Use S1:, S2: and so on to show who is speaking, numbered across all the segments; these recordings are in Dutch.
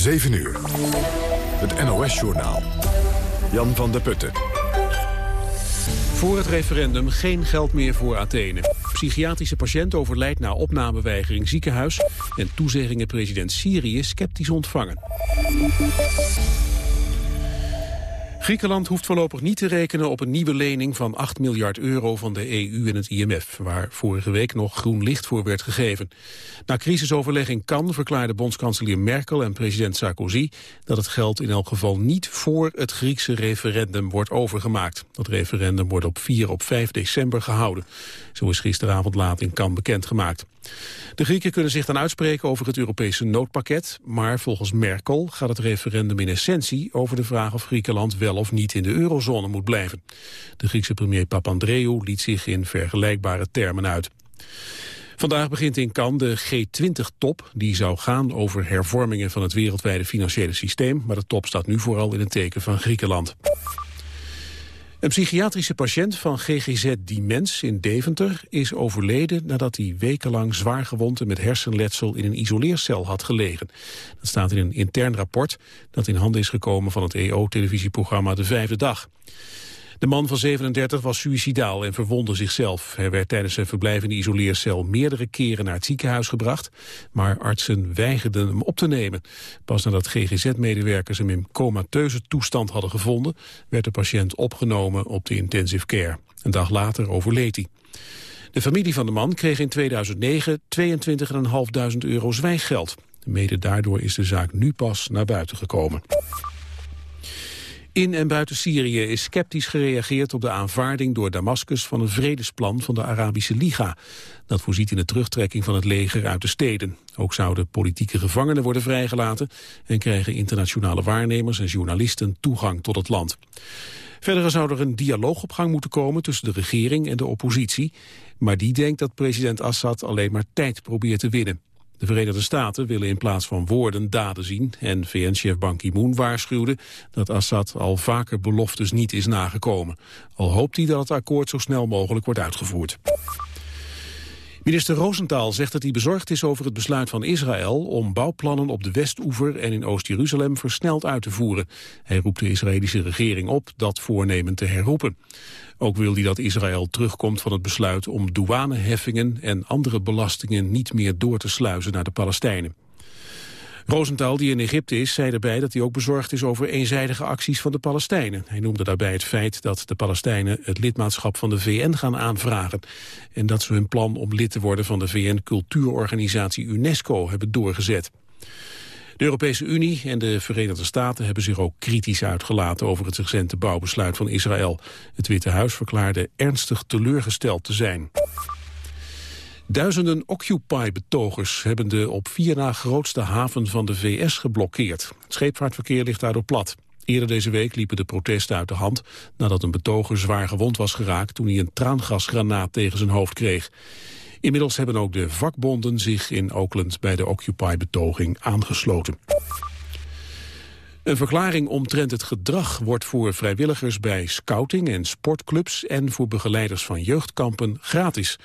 S1: 7 uur. Het NOS-journaal. Jan van der Putten.
S2: Voor het referendum geen geld meer voor Athene. Psychiatrische patiënt overlijdt na opnameweigering ziekenhuis... en toezeggingen president Syrië sceptisch ontvangen. Griekenland hoeft voorlopig niet te rekenen op een nieuwe lening van 8 miljard euro van de EU en het IMF, waar vorige week nog groen licht voor werd gegeven. Na crisisoverleg in Cannes verklaarde bondskanselier Merkel en president Sarkozy dat het geld in elk geval niet voor het Griekse referendum wordt overgemaakt. Dat referendum wordt op 4 op 5 december gehouden. Zo is gisteravond laat in Cannes bekendgemaakt. De Grieken kunnen zich dan uitspreken over het Europese noodpakket, maar volgens Merkel gaat het referendum in essentie over de vraag of Griekenland wel of niet in de eurozone moet blijven. De Griekse premier Papandreou liet zich in vergelijkbare termen uit. Vandaag begint in Cannes de G20-top. Die zou gaan over hervormingen van het wereldwijde financiële systeem. Maar de top staat nu vooral in het teken van Griekenland. Een psychiatrische patiënt van GGZ Dimens in Deventer is overleden nadat hij wekenlang zwaar gewond en met hersenletsel in een isoleercel had gelegen. Dat staat in een intern rapport dat in handen is gekomen van het EO-televisieprogramma De Vijfde Dag. De man van 37 was suicidaal en verwondde zichzelf. Hij werd tijdens zijn verblijf in de isoleercel meerdere keren naar het ziekenhuis gebracht, maar artsen weigerden hem op te nemen. Pas nadat GGZ-medewerkers hem in comateuze toestand hadden gevonden, werd de patiënt opgenomen op de intensive care. Een dag later overleed hij. De familie van de man kreeg in 2009 22.500 euro zwijggeld. Mede daardoor is de zaak nu pas naar buiten gekomen. In en buiten Syrië is sceptisch gereageerd op de aanvaarding door Damascus van een vredesplan van de Arabische Liga. Dat voorziet in de terugtrekking van het leger uit de steden. Ook zouden politieke gevangenen worden vrijgelaten en krijgen internationale waarnemers en journalisten toegang tot het land. Verder zou er een dialoog op gang moeten komen tussen de regering en de oppositie. Maar die denkt dat president Assad alleen maar tijd probeert te winnen. De Verenigde Staten willen in plaats van woorden daden zien... en VN-chef Ban Ki-moon waarschuwde dat Assad al vaker beloftes niet is nagekomen. Al hoopt hij dat het akkoord zo snel mogelijk wordt uitgevoerd. Minister Rosenthal zegt dat hij bezorgd is over het besluit van Israël om bouwplannen op de Westoever en in Oost-Jeruzalem versneld uit te voeren. Hij roept de Israëlische regering op dat voornemen te herroepen. Ook wil hij dat Israël terugkomt van het besluit om douaneheffingen en andere belastingen niet meer door te sluizen naar de Palestijnen. Rosenthal, die in Egypte is, zei erbij dat hij ook bezorgd is over eenzijdige acties van de Palestijnen. Hij noemde daarbij het feit dat de Palestijnen het lidmaatschap van de VN gaan aanvragen. En dat ze hun plan om lid te worden van de VN-cultuurorganisatie UNESCO hebben doorgezet. De Europese Unie en de Verenigde Staten hebben zich ook kritisch uitgelaten over het recente bouwbesluit van Israël. Het Witte Huis verklaarde ernstig teleurgesteld te zijn. Duizenden Occupy-betogers hebben de op vier na grootste haven van de VS geblokkeerd. Het scheepvaartverkeer ligt daardoor plat. Eerder deze week liepen de protesten uit de hand nadat een betoger zwaar gewond was geraakt toen hij een traangasgranaat tegen zijn hoofd kreeg. Inmiddels hebben ook de vakbonden zich in Oakland bij de Occupy-betoging aangesloten. Een verklaring omtrent het gedrag wordt voor vrijwilligers bij scouting en sportclubs en voor begeleiders van jeugdkampen gratis.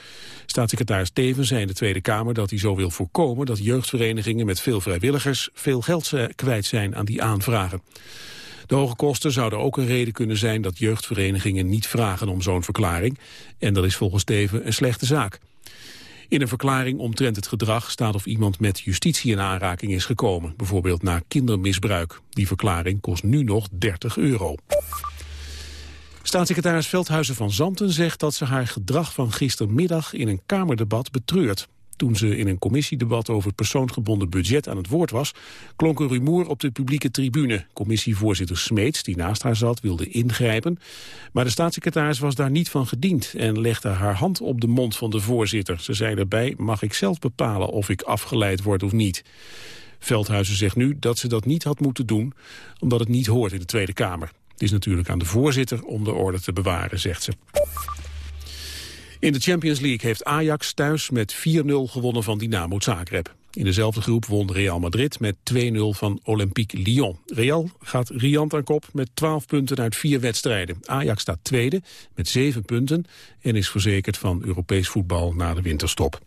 S2: Staatssecretaris Teven zei in de Tweede Kamer dat hij zo wil voorkomen dat jeugdverenigingen met veel vrijwilligers veel geld kwijt zijn aan die aanvragen. De hoge kosten zouden ook een reden kunnen zijn dat jeugdverenigingen niet vragen om zo'n verklaring. En dat is volgens Teven een slechte zaak. In een verklaring omtrent het gedrag staat of iemand met justitie in aanraking is gekomen, bijvoorbeeld na kindermisbruik. Die verklaring kost nu nog 30 euro. Staatssecretaris Veldhuizen van Zanten zegt dat ze haar gedrag van gistermiddag in een Kamerdebat betreurt. Toen ze in een commissiedebat over het persoonsgebonden budget aan het woord was, klonk een rumoer op de publieke tribune. Commissievoorzitter Smeets, die naast haar zat, wilde ingrijpen. Maar de staatssecretaris was daar niet van gediend en legde haar hand op de mond van de voorzitter. Ze zei erbij, mag ik zelf bepalen of ik afgeleid word of niet. Veldhuizen zegt nu dat ze dat niet had moeten doen, omdat het niet hoort in de Tweede Kamer. Het is natuurlijk aan de voorzitter om de orde te bewaren, zegt ze. In de Champions League heeft Ajax thuis met 4-0 gewonnen van Dynamo Zagreb. In dezelfde groep won Real Madrid met 2-0 van Olympique Lyon. Real gaat riant aan kop met 12 punten uit vier wedstrijden. Ajax staat tweede met 7 punten en is verzekerd van Europees voetbal na de winterstop.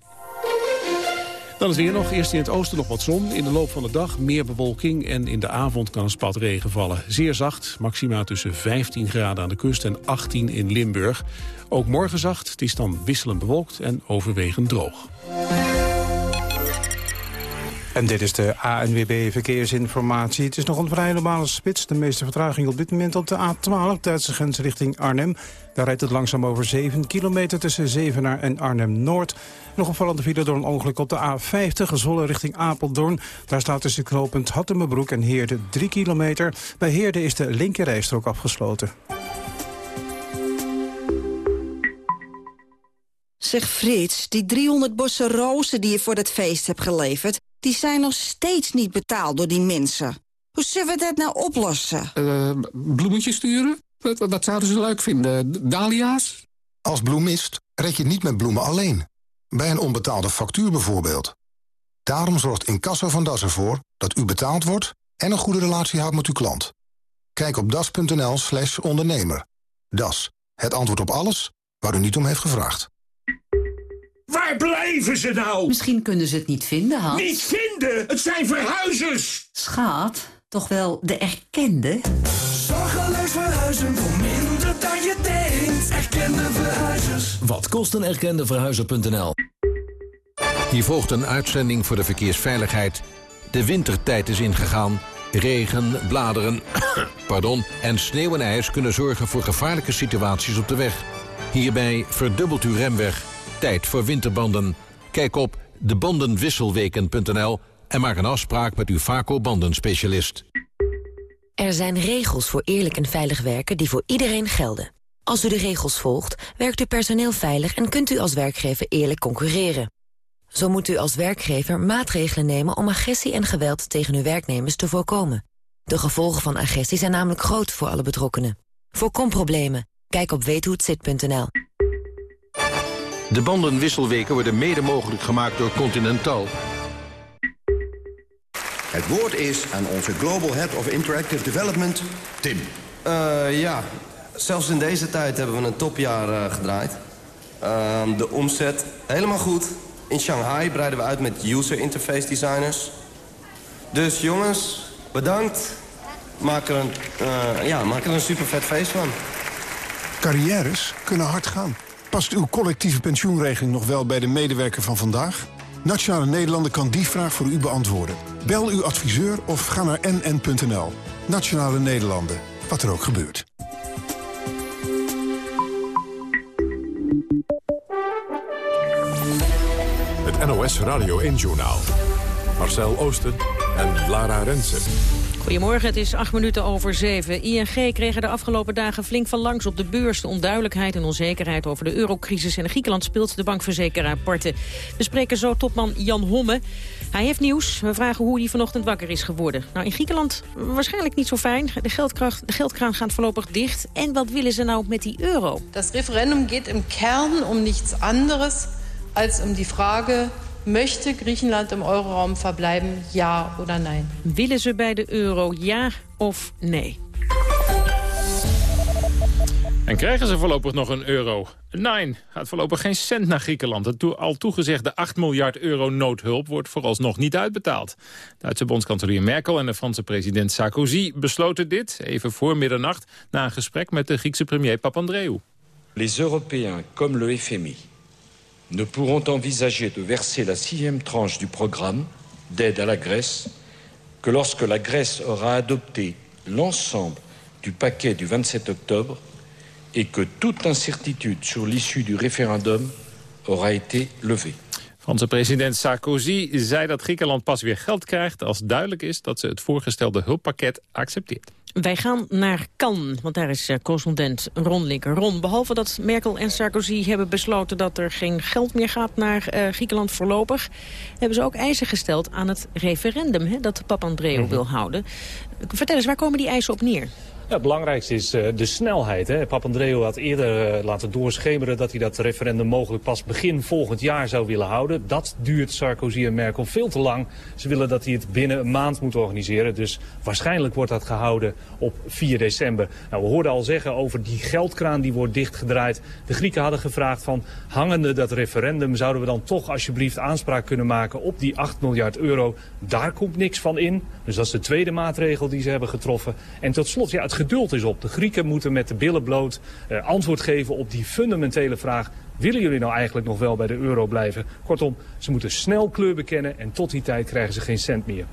S2: Dan is weer nog. Eerst in het oosten nog wat zon. In de loop van de dag meer bewolking en in de avond kan een spat regen vallen. Zeer zacht, maxima tussen 15 graden aan de kust en 18 in Limburg. Ook morgen zacht, het is dan wisselend bewolkt en overwegend droog.
S3: En dit is de ANWB Verkeersinformatie. Het is nog een vrij normale spits. De meeste vertraging op dit moment op de A12, Duitse grens richting Arnhem. Daar rijdt het langzaam over 7 kilometer tussen Zevenaar en Arnhem-Noord. Nog opvallende file door een ongeluk op de A50, Zwolle richting Apeldoorn. Daar staat tussen knooppunt Hattemerbroek en Heerde 3 kilometer. Bij Heerde is de linkerrijstrook afgesloten.
S4: Zeg Frits, die 300 bossen rozen die je voor dat feest hebt geleverd... die zijn nog steeds niet betaald door die mensen. Hoe zullen we dat nou oplossen?
S5: Uh, bloemetjes sturen? Wat, wat zouden ze leuk vinden? Dahlia's?
S6: Als bloemist red je niet met bloemen alleen. Bij een onbetaalde factuur bijvoorbeeld. Daarom zorgt Incasso van Das ervoor dat u betaald wordt... en een goede relatie houdt met uw klant. Kijk op das.nl slash ondernemer. Das, het antwoord op alles waar u niet om heeft gevraagd.
S7: Waar blijven ze nou?
S8: Misschien kunnen ze het niet vinden, Hans.
S7: Niet vinden? Het zijn verhuizers!
S8: Schaat, toch wel de erkende?
S7: Zorgeloos verhuizen voor minder dan je denkt. Erkende verhuizers.
S9: Wat kost een erkende verhuizer.nl? Hier volgt een uitzending voor de verkeersveiligheid. De wintertijd is ingegaan. Regen, bladeren pardon, en sneeuw en ijs kunnen zorgen voor gevaarlijke situaties op de weg. Hierbij verdubbelt uw remweg Tijd voor winterbanden. Kijk op debandenwisselweken.nl en maak een afspraak met uw Vaco-bandenspecialist.
S10: Er zijn regels voor eerlijk en veilig werken die voor iedereen gelden. Als u de regels volgt, werkt uw personeel veilig... en kunt u als werkgever eerlijk concurreren. Zo moet u als werkgever maatregelen nemen om agressie en geweld tegen uw werknemers te voorkomen. De gevolgen van agressie zijn namelijk groot voor alle betrokkenen. Voorkom problemen. Kijk op weethohetzit.nl.
S9: De bandenwisselweken worden mede mogelijk gemaakt door Continental.
S11: Het woord is aan onze Global Head of Interactive Development, Tim.
S12: Uh, ja, zelfs in deze tijd hebben we een topjaar uh, gedraaid. Uh, de omzet helemaal goed. In Shanghai breiden we uit met user interface designers. Dus jongens, bedankt. Maak er een, ja, maak er een super vet feest van.
S6: Carrières kunnen hard gaan. Past uw collectieve pensioenregeling nog wel bij de medewerker van vandaag? Nationale Nederlanden kan die vraag voor u beantwoorden. Bel uw adviseur of ga naar nn.nl. Nationale Nederlanden, wat er ook gebeurt.
S1: Het NOS Radio 1-journaal. Marcel Oosten en Lara Rensen.
S13: Goedemorgen, het is acht minuten over zeven. ING kreeg er de afgelopen dagen flink van langs op de beurs. De onduidelijkheid en onzekerheid over de eurocrisis en Griekenland speelt de bankverzekeraar parten. We spreken zo topman Jan Homme. Hij heeft nieuws. We vragen hoe hij vanochtend wakker is geworden. Nou, in Griekenland waarschijnlijk niet zo fijn. De, geldkracht, de geldkraan gaat voorlopig dicht. En wat willen ze nou met die euro?
S14: Het referendum gaat im kern om niets anders als om die vraag Möchte Griechenland im Euroraum verbleiben, ja oder nein?
S13: Willen ze bij de euro, ja of nee?
S15: En krijgen ze voorlopig nog een euro? Nee, gaat voorlopig geen cent naar Griekenland. Het al toegezegde 8 miljard euro noodhulp wordt vooralsnog niet uitbetaald. Duitse bondskanselier Merkel en de Franse president Sarkozy besloten dit... even voor middernacht na een gesprek met de Griekse premier Papandreou.
S16: Les Européens, comme le FMI ne pourront envisager de verser la sixième tranche du programme d'aide à la Grèce que lorsque la Grèce aura adopté l'ensemble du paquet du 27 octobre et que toute incertitude sur l'issue du référendum aura été levée.
S15: Franse president Sarkozy zei dat Griekenland pas weer geld krijgt... als duidelijk is dat ze het voorgestelde hulppakket accepteert.
S13: Wij gaan naar Cannes, want daar is uh, correspondent Ron Linker. Ron, behalve dat Merkel en Sarkozy hebben besloten dat er geen geld meer gaat naar uh, Griekenland voorlopig, hebben ze ook eisen gesteld aan het referendum hè, dat Papandreou mm wil houden. Vertel eens, waar komen die eisen op neer?
S17: Ja, het belangrijkste is uh, de snelheid. Papandreou had eerder uh, laten doorschemeren dat hij dat referendum mogelijk pas begin volgend jaar zou willen houden. Dat duurt Sarkozy en Merkel veel te lang. Ze willen dat hij het binnen een maand moet organiseren. Dus waarschijnlijk wordt dat gehouden op 4 december. Nou, we hoorden al zeggen over die geldkraan die wordt dichtgedraaid. De Grieken hadden gevraagd van hangende dat referendum zouden we dan toch alsjeblieft aanspraak kunnen maken op die 8 miljard euro. Daar komt niks van in. Dus dat is de tweede maatregel die ze hebben getroffen. En tot slot, ja, het geduld is op. De Grieken moeten met de billen bloot uh, antwoord geven op die fundamentele vraag... Willen jullie nou eigenlijk nog wel bij de euro blijven? Kortom, ze moeten snel kleur bekennen en tot die tijd krijgen ze geen cent meer.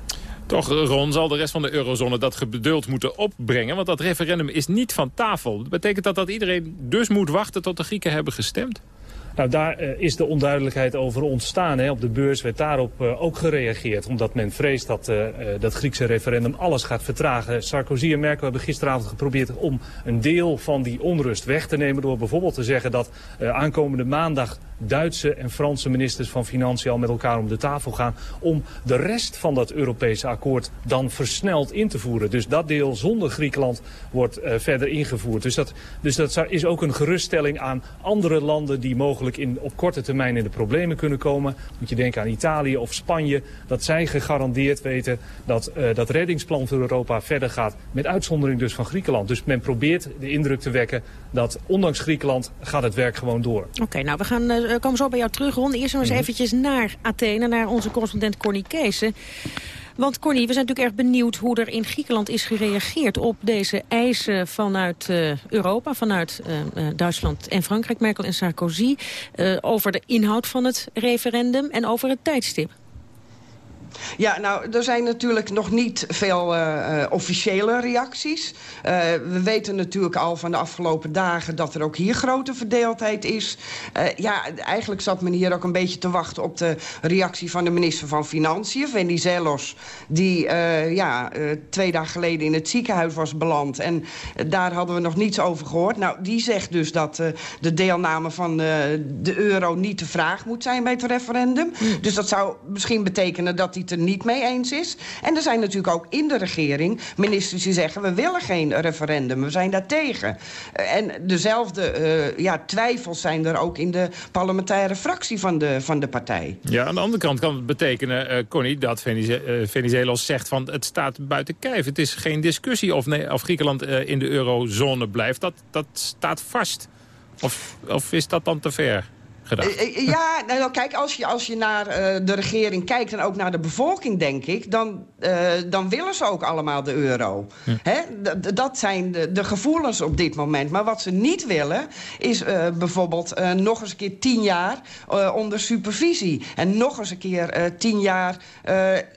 S15: Toch, Ron, zal de rest van de eurozone dat geduld moeten opbrengen? Want dat referendum is niet van tafel. Betekent dat dat iedereen dus moet wachten tot de Grieken hebben gestemd?
S17: Nou, daar uh, is de onduidelijkheid over ontstaan. Hè. Op de beurs werd daarop uh, ook gereageerd. Omdat men vreest dat uh, dat Griekse referendum alles gaat vertragen. Sarkozy en Merkel hebben gisteravond geprobeerd om een deel van die onrust weg te nemen. Door bijvoorbeeld te zeggen dat aankomende maandag Duitse en Franse ministers van Financiën al met elkaar om de tafel gaan... om de rest van dat Europese akkoord dan versneld in te voeren. Dus dat deel zonder Griekenland wordt verder ingevoerd. Dus dat, dus dat is ook een geruststelling aan andere landen... die mogelijk in, op korte termijn in de problemen kunnen komen. Moet je denken aan Italië of Spanje. Dat zij gegarandeerd weten dat uh, dat reddingsplan voor Europa verder gaat. Met uitzondering dus van Griekenland. Dus men probeert de indruk te wekken dat ondanks Griekenland gaat het werk gewoon door.
S13: Oké, okay, nou we gaan... Uh we komen zo bij jou terug, Ron. Eerst nog eens eventjes naar Athene, naar onze correspondent Corny Keesen. Want Corny, we zijn natuurlijk erg benieuwd hoe er in Griekenland is gereageerd op deze eisen vanuit uh, Europa, vanuit uh, Duitsland en Frankrijk, Merkel en Sarkozy, over de inhoud van het referendum en over het tijdstip.
S18: Ja, nou, er zijn natuurlijk nog niet veel uh, officiële reacties. Uh, we weten natuurlijk al van de afgelopen dagen dat er ook hier grote verdeeldheid is. ja, eigenlijk zat men hier ook een beetje te wachten op de reactie van de minister van Financiën, Venizelos, die ja, twee dagen geleden in het ziekenhuis was beland. En daar hadden we nog niets over gehoord. Nou, die zegt dus dat de deelname van de euro niet de vraag moet zijn bij het referendum. Mm. Dus dat zou misschien betekenen dat die er niet mee eens is. En er zijn natuurlijk ook in de regering ministers die zeggen... we willen geen referendum, we zijn daar tegen. En dezelfde uh, ja, twijfels zijn er ook in de parlementaire fractie van de, van de partij.
S15: Ja, aan de andere kant kan het betekenen, uh, Connie, dat Venize Venizelos zegt... van het staat buiten kijf. Het is geen discussie of, nee, of Griekenland in de eurozone blijft. Dat, dat staat vast. Of, of is dat dan te ver?
S18: Eh, eh, ja, nou, kijk, als je, als je naar uh, de regering kijkt en ook naar de bevolking, denk ik... dan, uh, dan willen ze ook allemaal de euro. Hm. Hè? Dat zijn de, de, gevoelens op dit moment. Maar wat ze niet willen, is uh, bijvoorbeeld nog eens een keer tien jaar onder supervisie. En nog eens een keer tien jaar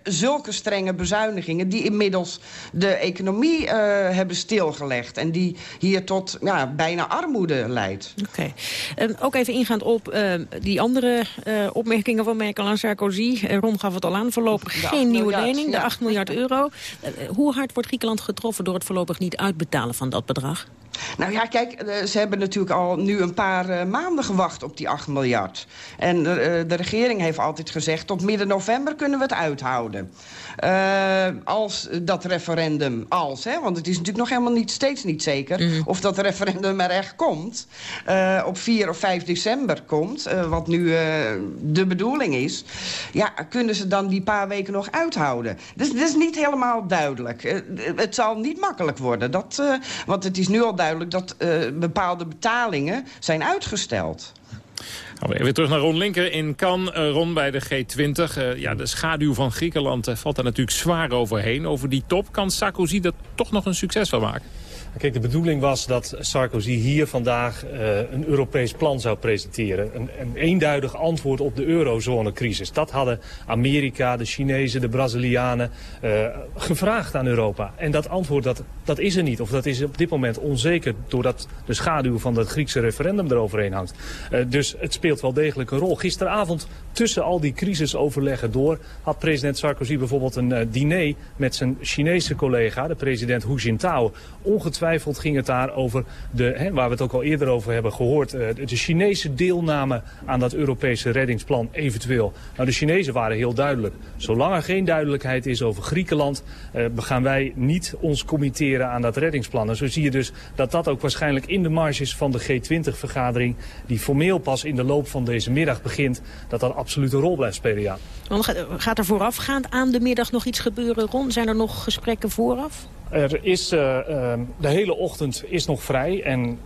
S18: zulke strenge bezuinigingen... die inmiddels de economie hebben stilgelegd. En die hier tot ja, bijna armoede leidt.
S13: Oké. Okay. ook even ingaand op uh, die andere uh, opmerkingen van Merkel en Sarkozy. Uh, Ron gaf het al aan, voorlopig geen nieuwe miljard, lening, de 8 miljard euro. hoe hard wordt Griekenland getroffen door het voorlopig niet uitbetalen van dat bedrag?
S18: Nou ja, kijk, ze hebben natuurlijk al nu een paar maanden gewacht op die 8 miljard. En de, de regering heeft altijd gezegd, tot midden november kunnen we het uithouden. Uh, als dat referendum, als, hè, want het is natuurlijk nog helemaal niet, steeds niet zeker... Mm. of dat referendum er echt komt, op 4 of 5 december komt... Uh, wat nu de bedoeling is... ja, kunnen ze dan die paar weken nog uithouden? Dus dat is niet helemaal duidelijk. het zal niet makkelijk worden, dat, want het is nu al duidelijk... dat bepaalde betalingen zijn uitgesteld.
S15: Nou, even terug naar Ron Linker in Cannes. Uh, Ron bij de G20. Uh, ja, de schaduw van Griekenland valt daar natuurlijk zwaar overheen. Over die top kan Sarkozy er toch nog een succes van maken?
S17: Kijk, de bedoeling was dat Sarkozy hier vandaag uh, een Europees plan zou presenteren. Een, een eenduidig antwoord op de eurozonecrisis. Dat hadden Amerika, de Chinezen, de Brazilianen uh, gevraagd aan Europa. En dat antwoord, dat, dat is er niet. Of dat is op dit moment onzeker doordat de schaduw van het Griekse referendum eroverheen hangt. Uh, dus het speelt wel degelijk een rol. Gisteravond tussen al die crisisoverleggen door had president Sarkozy bijvoorbeeld een diner met zijn Chinese collega, de president Hu Jintao. Onge ongetwijfeld ging het daar over, de, hè, waar we het ook al eerder over hebben gehoord... Uh, de Chinese deelname aan dat Europese reddingsplan eventueel. Nou, de Chinezen waren heel duidelijk. Zolang er geen duidelijkheid is over Griekenland... Uh, gaan wij niet ons committeren aan dat reddingsplan. En zo zie je dus dat dat ook waarschijnlijk in de marges van de G20-vergadering... die formeel pas in de loop van deze middag begint... dat dat absoluut een rol blijft spelen, ja.
S13: Gaat er voorafgaand aan de middag nog iets gebeuren, Ron? Zijn er nog gesprekken vooraf?
S17: Er is, uh, uh, de hele ochtend is nog vrij en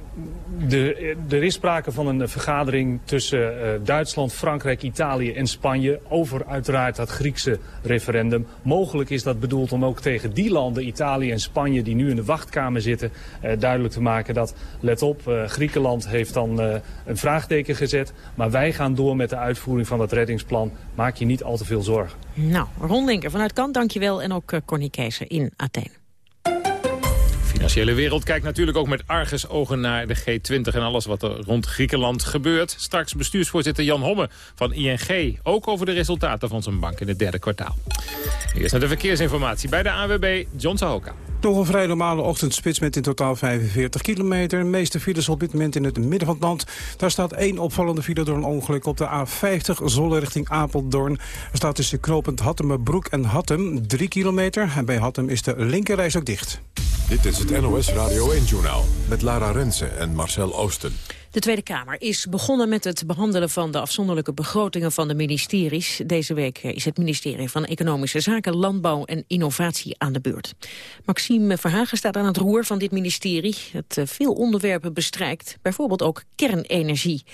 S17: de, er is sprake van een vergadering tussen uh, Duitsland, Frankrijk, Italië en Spanje over uiteraard dat Griekse referendum. Mogelijk is dat bedoeld om ook tegen die landen, Italië en Spanje, die nu in de wachtkamer zitten, duidelijk te maken dat, let op, Griekenland heeft dan een vraagteken gezet, maar wij gaan door met de uitvoering van dat reddingsplan. Maak je niet al te veel zorgen.
S13: Nou, Ron Linker vanuit Kant, dankjewel. En ook Corny Keeser in Athene
S15: financiële wereld kijkt natuurlijk ook met argusogen naar de G20 en alles wat er rond Griekenland gebeurt. Straks bestuursvoorzitter Jan Homme van ING, ook over de resultaten van zijn bank in het derde kwartaal. Eerst naar de verkeersinformatie bij de AWB John Sahoka.
S3: Nog een vrij normale ochtendspits met in totaal 45 kilometer. De meeste files op dit moment in het midden van het land. Daar staat één opvallende file door een ongeluk op de A50 Zolle richting Apeldoorn. Er staat tussen knooppunt Hattemerbroek en Hattem 3 kilometer. En bij Hattem is de linkerreis ook dicht.
S1: Dit is het NOS Radio 1-journaal met Lara Rensen en Marcel Oosten.
S13: De Tweede Kamer is begonnen met het behandelen van de afzonderlijke begrotingen van de ministeries. Deze week is het ministerie van Economische Zaken, Landbouw en Innovatie aan de beurt. Maxime Verhagen staat aan het roer van dit ministerie, dat eh, veel onderwerpen bestrijkt, bijvoorbeeld ook kernenergie.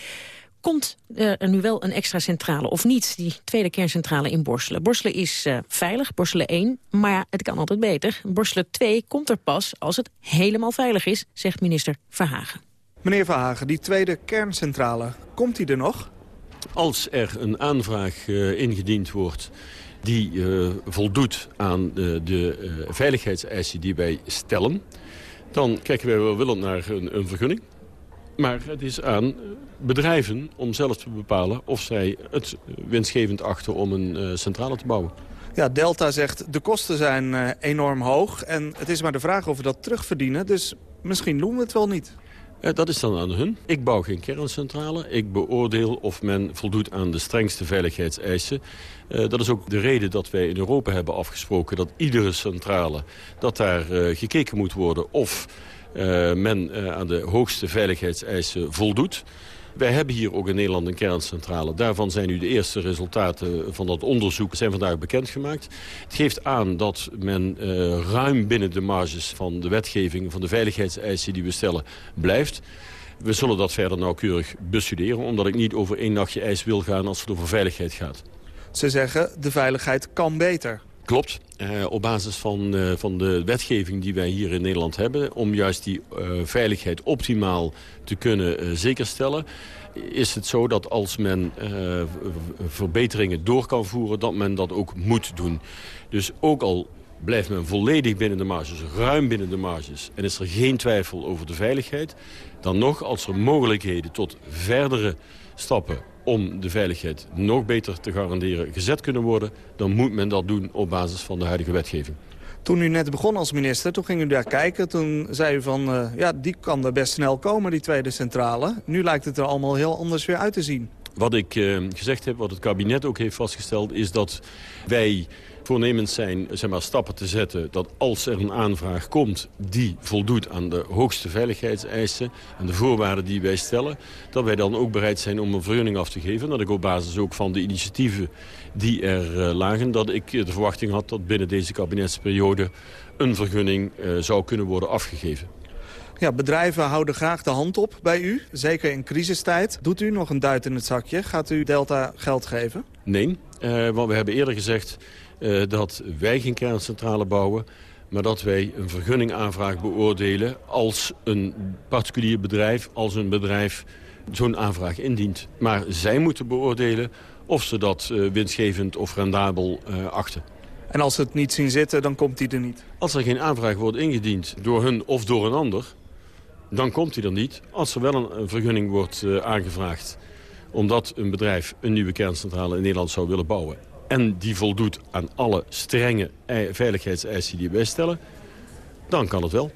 S13: Komt er nu wel een extra centrale of niet, die tweede kerncentrale in Borselen? Borselen is uh, veilig, Borselen 1, maar het kan altijd beter. Borselen 2 komt er pas als het helemaal veilig is, zegt minister Verhagen.
S19: Meneer Verhagen, die tweede kerncentrale, komt die er nog?
S20: Als er een aanvraag uh, ingediend wordt die uh, voldoet aan de, de veiligheidseisen die wij stellen... dan kijken wij wel willend naar een, een vergunning. Maar het is aan bedrijven om zelf te bepalen of zij het winstgevend achten om een uh, centrale te bouwen.
S19: Ja, Delta zegt de kosten zijn uh, enorm hoog en het is maar de vraag of we dat terugverdienen. Dus misschien doen we het wel niet.
S20: Dat is dan aan hun. Ik bouw geen kerncentrale. Ik beoordeel of men voldoet aan de strengste veiligheidseisen. Dat is ook de reden dat wij in Europa hebben afgesproken... dat iedere centrale, dat daar gekeken moet worden... of men aan de hoogste veiligheidseisen voldoet. Wij hebben hier ook in Nederland een kerncentrale. Daarvan zijn nu de eerste resultaten van dat onderzoek zijn vandaag bekendgemaakt. Het geeft aan dat men uh, ruim binnen de marges van de wetgeving... van de veiligheidseisen die we stellen, blijft. We zullen dat verder nauwkeurig bestuderen... omdat ik niet over één nachtje ijs wil gaan als het over veiligheid gaat.
S19: Ze zeggen, de veiligheid kan beter.
S20: Klopt. Uh, op basis van, uh, van de wetgeving die wij hier in Nederland hebben... om juist die uh, veiligheid optimaal te kunnen zekerstellen... is het zo dat als men verbeteringen door kan voeren... dat men dat ook moet doen. Dus ook al blijft men volledig binnen de marges, ruim binnen de marges... en is er geen twijfel over de veiligheid... dan nog, als er mogelijkheden tot verdere stappen om de veiligheid nog beter te garanderen gezet kunnen worden... dan moet men dat doen op basis van de huidige wetgeving.
S19: Toen u net begon als minister, toen ging u daar kijken. Toen zei u van, uh, ja, die kan er best snel komen, die tweede centrale. Nu lijkt het er allemaal heel anders weer uit te zien.
S20: Wat ik uh, gezegd heb, wat het kabinet ook heeft vastgesteld... is dat wij voornemens zijn zeg maar, stappen te zetten... dat als er een aanvraag komt die voldoet aan de hoogste veiligheidseisen... en de voorwaarden die wij stellen... dat wij dan ook bereid zijn om een vergunning af te geven. Dat ik op basis ook van de initiatieven die er uh, lagen... dat ik de verwachting had dat binnen deze kabinetsperiode... een vergunning uh, zou kunnen worden afgegeven.
S19: Ja, bedrijven houden graag de hand op bij u, zeker in crisistijd. Doet u nog een duit in het zakje? Gaat u Delta geld geven?
S20: Nee, uh, want we hebben eerder gezegd dat wij geen kerncentrale bouwen... maar dat wij een vergunningaanvraag beoordelen als een particulier bedrijf... als een bedrijf zo'n aanvraag indient. Maar zij moeten beoordelen of ze dat uh, winstgevend of rendabel uh, achten.
S19: En als ze het niet zien zitten, dan komt die er niet?
S20: Als er geen aanvraag wordt ingediend door hun of door een ander... dan komt hij er niet. Als er wel een, vergunning wordt aangevraagd... omdat een bedrijf een nieuwe kerncentrale in Nederland zou willen bouwen en die voldoet aan alle strenge veiligheidseisen die wij stellen, dan kan het wel.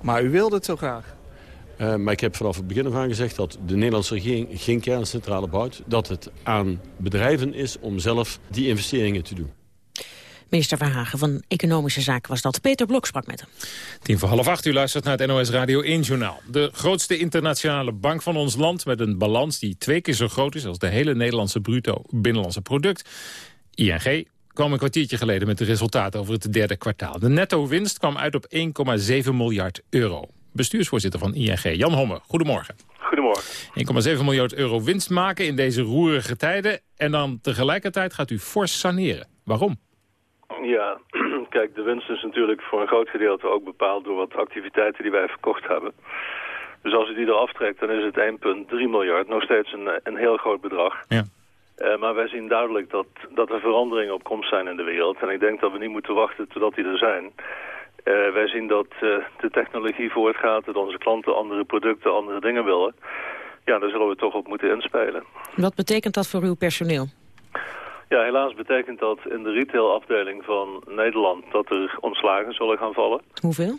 S19: Maar u wilde het zo graag.
S20: Uh, maar ik heb vanaf het begin af aan gezegd dat de Nederlandse regering geen kerncentrale bouwt. Dat het aan bedrijven is om zelf die investeringen te doen.
S13: Minister Verhagen van Economische Zaken was dat. Peter Blok sprak met hem.
S15: Tien voor half acht, u luistert naar het NOS Radio 1 Journaal. De grootste internationale bank van ons land met een balans die twee keer zo groot is als de hele Nederlandse bruto binnenlandse product. ING kwam een kwartiertje geleden met de resultaten over het derde kwartaal. De netto-winst kwam uit op 1,7 miljard euro. Bestuursvoorzitter van ING, Jan Homme, goedemorgen.
S21: Goedemorgen.
S15: 1,7 miljard euro winst maken in deze roerige tijden... en dan tegelijkertijd gaat u fors saneren. Waarom?
S21: Ja, kijk, de winst is natuurlijk voor een groot gedeelte ook bepaald door wat activiteiten die wij verkocht hebben. Dus als u die eraf trekt, dan is het 1,3 miljard, nog steeds een, een heel groot bedrag.
S15: Ja.
S21: Uh, maar wij zien duidelijk dat, dat er veranderingen op komst zijn in de wereld. En ik denk dat we niet moeten wachten totdat die er zijn. Uh, wij zien dat uh, de technologie voortgaat, dat onze klanten andere producten, andere dingen willen. Ja, daar zullen we toch op moeten inspelen.
S13: Wat betekent dat voor uw personeel?
S21: Ja, helaas betekent dat in de retailafdeling van Nederland dat er ontslagen zullen gaan vallen.
S13: Hoeveel?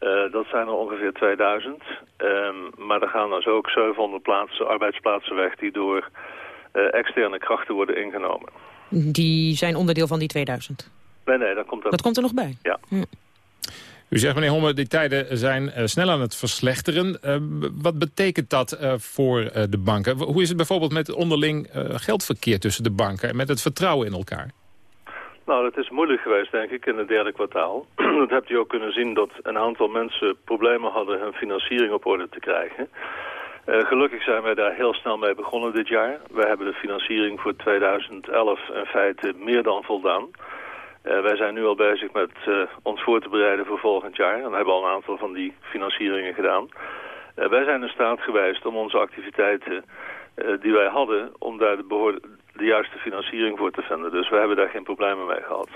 S21: Uh, dat zijn er ongeveer 2000. Um, maar er gaan dus ook 700 plaatsen, arbeidsplaatsen weg die door externe krachten worden ingenomen.
S13: Die zijn onderdeel van die 2000?
S21: Nee, nee, dat komt er,
S13: dat komt er nog bij?
S21: Ja. Hm.
S15: U zegt, meneer Homme, die tijden zijn uh, snel aan het verslechteren. Uh, wat betekent dat uh, voor de banken? Hoe is het bijvoorbeeld met onderling geldverkeer tussen de banken... en met het vertrouwen in elkaar?
S21: Nou, dat is moeilijk geweest, denk ik, in het derde kwartaal. dat hebt u ook kunnen zien dat een aantal mensen problemen hadden... hun financiering op orde te krijgen. Gelukkig zijn wij daar heel snel mee begonnen dit jaar. We hebben de financiering voor 2011 in feite meer dan voldaan... Uh, wij zijn nu al bezig met uh, ons voor te bereiden voor volgend jaar. En hebben al een aantal van die financieringen gedaan. Wij zijn in staat geweest om onze activiteiten die wij hadden... om daar de, de, juiste financiering voor te vinden. Dus we hebben daar geen problemen mee gehad.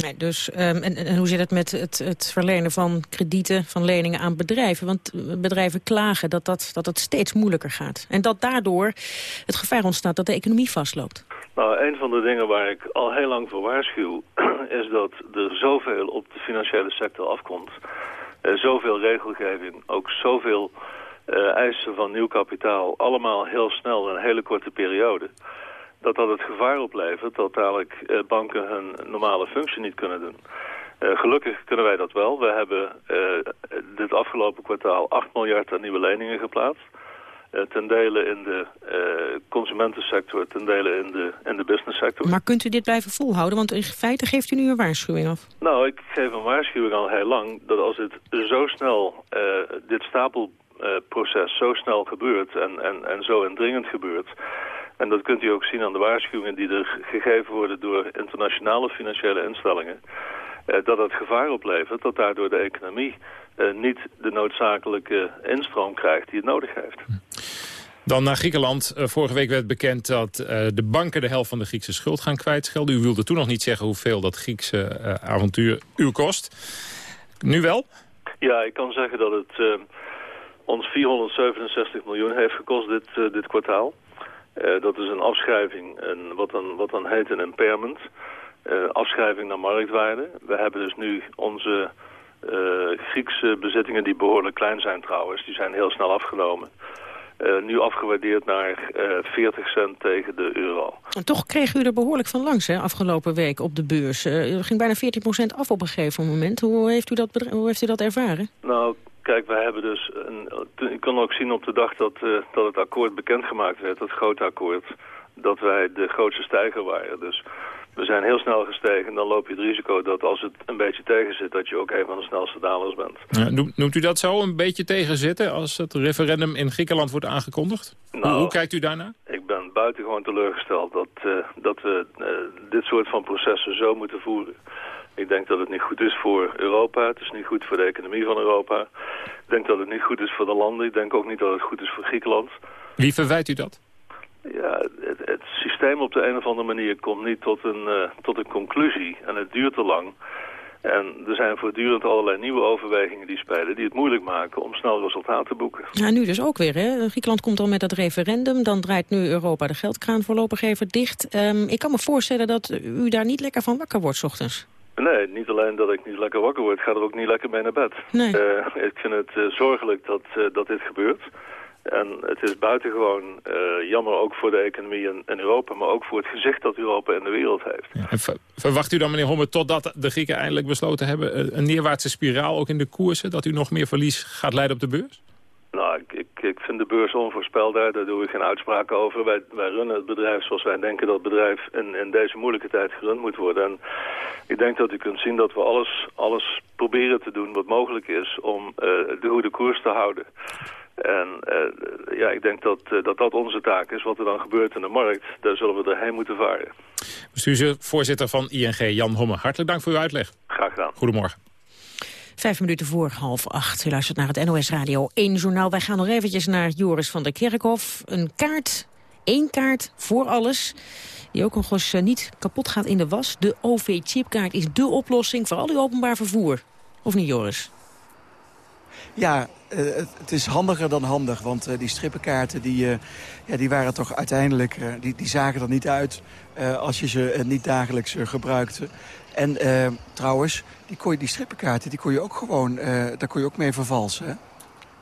S13: Nee, dus, um, en, en, hoe zit het met het, het, verlenen van kredieten, van leningen aan bedrijven? Want bedrijven klagen dat, dat, dat het steeds moeilijker gaat. En dat daardoor het gevaar ontstaat dat de economie vastloopt.
S21: Nou, een van de dingen waar ik al heel lang voor waarschuw... is dat er zoveel op de financiële sector afkomt. Zoveel regelgeving, ook zoveel uh, eisen van nieuw kapitaal... allemaal heel snel in een hele korte periode... dat dat het gevaar oplevert dat dadelijk uh, banken hun normale functie niet kunnen doen. gelukkig kunnen wij dat wel. We hebben dit afgelopen kwartaal 8 miljard aan nieuwe leningen geplaatst... Uh, ten dele in de consumentensector, ten dele in de, in de businesssector.
S13: Maar kunt u dit blijven volhouden? Want in feite geeft u nu een waarschuwing af.
S21: Nou, ik geef een waarschuwing al heel lang... dat als het zo snel, dit stapelproces zo snel gebeurt... En, en, en zo indringend gebeurt... en dat kunt u ook zien aan de waarschuwingen die er gegeven worden... door internationale financiële instellingen... dat het gevaar oplevert dat daardoor de economie uh, niet de noodzakelijke instroom krijgt die het nodig heeft.
S15: Dan naar Griekenland. Vorige week werd bekend dat de banken de helft van de Griekse schuld gaan kwijtschelden. U wilde toen nog niet zeggen hoeveel dat Griekse avontuur u kost. Nu wel?
S21: Ja, ik kan zeggen dat het ons 467 miljoen heeft gekost dit, dit kwartaal. Dat is een afschrijving, een, wat, dan, wat dan heet een impairment. afschrijving naar marktwaarde. We hebben dus nu onze uh, Griekse bezittingen die behoorlijk klein zijn trouwens, die zijn heel snel afgenomen. Nu afgewaardeerd naar uh, eh, 40 cent tegen de euro.
S13: En toch kreeg u er behoorlijk van langs hè, afgelopen week op de beurs. Er ging bijna 14% af op een gegeven moment. Hoe heeft, u dat, hoe heeft u dat ervaren?
S21: Nou, kijk, wij hebben dus... Een, ik kan ook zien op de dag dat, dat het akkoord bekendgemaakt werd, het grote akkoord... dat wij de grootste stijger waren. Dus we zijn heel snel gestegen. Dan loop je het risico dat als het een beetje tegen zit... dat je ook een van de snelste dalers bent.
S15: Ja, noemt, u dat zo, een beetje tegenzitten... als het referendum in Griekenland wordt aangekondigd?
S21: Nou,
S15: hoe, kijkt u daarnaar?
S21: Ik ben buitengewoon teleurgesteld... dat, uh, dat we uh, dit soort van processen zo moeten voeren. Ik denk dat het niet goed is voor Europa. Het is niet goed voor de economie van Europa. Ik denk dat het niet goed is voor de landen. Ik denk ook niet dat het goed is voor Griekenland.
S15: Wie verwijt u dat?
S21: Ja, het, het, systeem op de een of andere manier komt niet tot een, uh, tot een conclusie. En het duurt te lang. En er zijn voortdurend allerlei nieuwe overwegingen die spelen... die het moeilijk maken om snel resultaat te boeken.
S13: Ja, nu dus ook weer. Hè? Griekenland komt al met dat referendum. Dan draait nu Europa de geldkraan voorlopig even dicht. Um, ik kan me voorstellen dat u daar niet lekker van wakker wordt s ochtends.
S21: Nee, niet alleen dat ik niet lekker wakker word, ik ga er ook niet lekker mee naar bed.
S13: Nee.
S21: Eh, ik vind het eh, zorgelijk dat, eh, dat dit gebeurt. En het is buitengewoon eh, jammer ook voor de economie in, in Europa, maar ook voor het gezicht dat Europa in de wereld heeft.
S15: En ver- verwacht u dan, meneer Homme, totdat de Grieken eindelijk besloten hebben... een neerwaartse spiraal ook in de koersen... dat u nog meer verlies gaat leiden op de beurs?
S21: Nou, ik, ik, ik vind de beurs onvoorspelbaar, daar doe ik geen uitspraken over. Wij, wij runnen het bedrijf zoals wij denken dat het bedrijf in, in deze moeilijke tijd gerund moet worden. En ik denk dat u kunt zien dat we alles, alles proberen te doen wat mogelijk is om eh, de goede koers te houden. En eh, ja, ik denk dat, eh, dat dat onze taak is. Wat er dan gebeurt in de markt, daar zullen we erheen moeten varen.
S15: Bestuursvoorzitter van ING, Jan Homme. Hartelijk dank voor uw uitleg.
S21: Graag gedaan.
S15: Goedemorgen.
S13: Vijf minuten voor half acht. U luistert naar het NOS Radio 1 journaal. Wij gaan nog eventjes naar Joris van der Kerkhof. Een kaart, één kaart voor alles. Die ook nog eens eh, niet kapot gaat in de was. De OV-chipkaart is dé oplossing voor al uw openbaar vervoer. Of niet, Joris?
S22: Ja, eh, het, is handiger dan handig. Want eh, die strippenkaarten die, ja, die waren toch uiteindelijk... die, die zagen er niet uit als je ze niet dagelijks gebruikte. En eh, trouwens, die, kon je, die strippenkaarten die kon je ook gewoon... eh, daar kon je ook mee vervalsen, hè?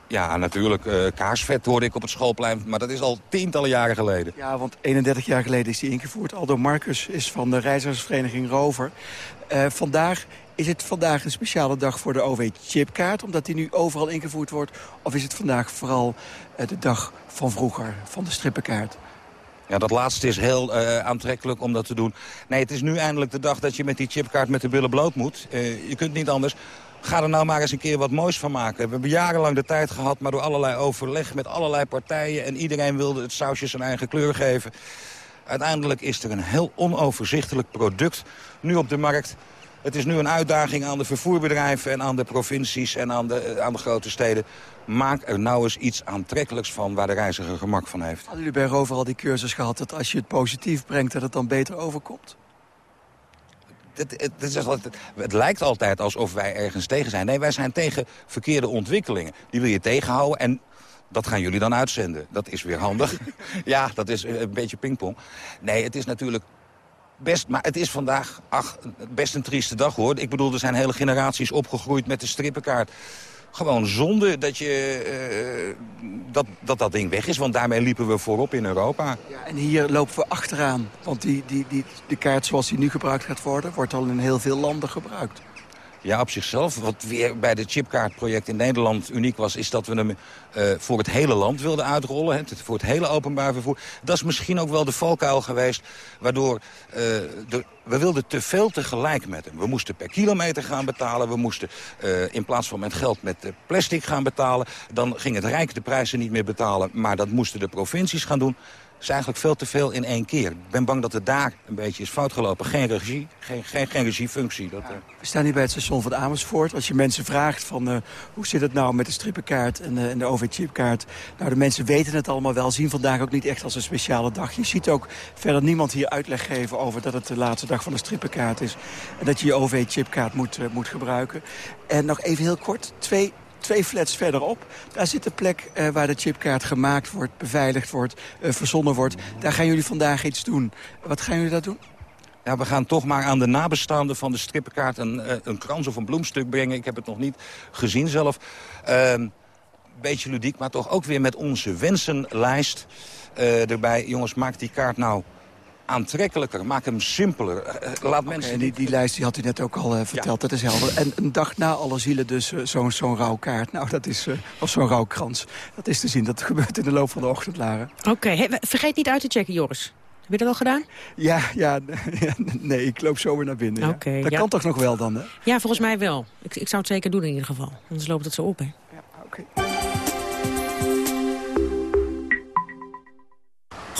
S23: Ja, natuurlijk. eh, kaarsvet hoorde ik op het schoolplein, maar dat is al tientallen jaren geleden.
S22: Ja, want 31 jaar geleden is die ingevoerd. Aldo Marcus is van de reizigersvereniging Rover. Vandaag is het vandaag een speciale dag voor de OV-chipkaart... omdat die nu overal ingevoerd wordt? Of is het vandaag vooral de dag van vroeger, van de strippenkaart?
S23: Ja, dat laatste is heel eh, aantrekkelijk om dat te doen. Nee, het is nu eindelijk de dag dat je met die chipkaart met de billen bloot moet. Eh, je kunt niet anders. Ga er nou maar eens een keer wat moois van maken. We hebben jarenlang de tijd gehad, maar door allerlei overleg met allerlei partijen... en iedereen wilde het sausje zijn eigen kleur geven. Uiteindelijk is er een heel onoverzichtelijk product nu op de markt. Het is nu een uitdaging aan de vervoerbedrijven en aan de provincies en aan de, eh, aan de grote steden. Maak er nou eens iets aantrekkelijks van waar de reiziger gemak van heeft.
S22: Hadden jullie bij Rover al die cursus gehad dat als je het positief brengt... dat het dan beter overkomt?
S23: Het, het, het, is altijd- het lijkt altijd alsof wij ergens tegen zijn. Nee, wij zijn tegen verkeerde ontwikkelingen. Die wil je tegenhouden en dat gaan jullie dan uitzenden. Dat is weer handig. ja, dat is eh, een beetje pingpong. Nee, het is natuurlijk best... Maar het is vandaag ach, best een trieste dag, hoor. Ik bedoel, er zijn hele generaties opgegroeid met de strippenkaart. Gewoon zonde dat, je, eh, dat, dat dat ding weg is, want daarmee liepen we voorop in Europa.
S22: Ja, en hier lopen we achteraan. Want die, die, die, de kaart zoals die nu gebruikt gaat worden... wordt al in heel veel landen gebruikt.
S23: Ja, op zichzelf. Wat weer bij de chipkaartproject in Nederland uniek was... is dat we hem eh, voor het hele land wilden uitrollen. Voor het hele openbaar vervoer. Dat is misschien ook wel de valkuil geweest... waardoor eh, we wilden te veel tegelijk met hem. We moesten per kilometer gaan betalen. We moesten eh, in plaats van met geld met plastic gaan betalen. Dan ging het Rijk de prijzen niet meer betalen. Maar dat moesten de provincies gaan doen. Is eigenlijk veel te veel in één keer. Ik ben bang dat het daar een beetje is fout gelopen. Geen regie, geen, geen, geen regiefunctie. Dat, eh,
S22: We staan hier bij het station van Amersfoort. Als je mensen vraagt van eh, hoe zit het nou met de strippenkaart en, eh, en de OV-chipkaart. Nou, de mensen weten het allemaal wel. Zien vandaag ook niet echt als een speciale dag. Je ziet ook verder niemand hier uitleg geven over dat het de laatste dag van de strippenkaart is. En dat je je OV-chipkaart moet, moet gebruiken. En nog even heel kort, twee Twee flats verderop, daar zit de plek eh, waar de chipkaart gemaakt wordt, beveiligd wordt, eh, verzonnen wordt. Daar gaan jullie vandaag iets doen. Wat gaan jullie daar doen?
S23: Ja, we gaan toch maar aan de nabestaanden van de strippenkaart een, eh, een krans of een bloemstuk brengen. Ik heb het nog niet gezien zelf. Ehm beetje ludiek, maar toch ook weer met onze wensenlijst erbij. Jongens, maak die kaart nou aantrekkelijker. Maak hem simpeler. Eh, eh, laat mensen...
S22: En die, die lijst die had u net ook al eh, verteld, dat is helder. En een dag na alle zielen dus eh, zo'n zo'n rouwkaart. Nou, dat is, eh, of zo'n rouwkrans. Dat is te zien, dat gebeurt in de loop van de ochtend, Lara.
S13: Oké, vergeet niet uit te checken, Joris. Heb je dat al gedaan?
S22: Ja, ja, ja, nee, ik loop zo weer naar binnen. ja.
S13: Oké,
S22: dat
S13: ja.
S22: kan toch nog wel dan, hè?
S13: Ja, volgens mij wel. Ik, ik zou het zeker doen in ieder geval. Anders loopt het zo op, hè.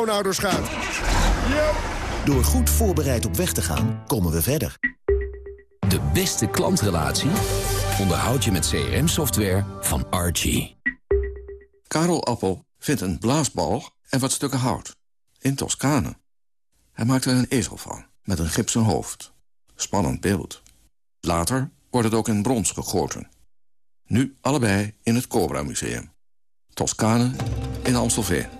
S24: schoonouders gaat.
S25: Door goed voorbereid op weg te gaan, komen we verder.
S26: De beste klantrelatie onderhoud je met CRM-software van Archie.
S27: Karel Appel vindt een blaasbal en wat stukken hout. In Toscane. Hij maakt er een ezel van, met een gipsen hoofd. Spannend beeld. Later wordt het ook in brons gegoten. Nu allebei in het Cobra Museum. Toscane in Amstelveen.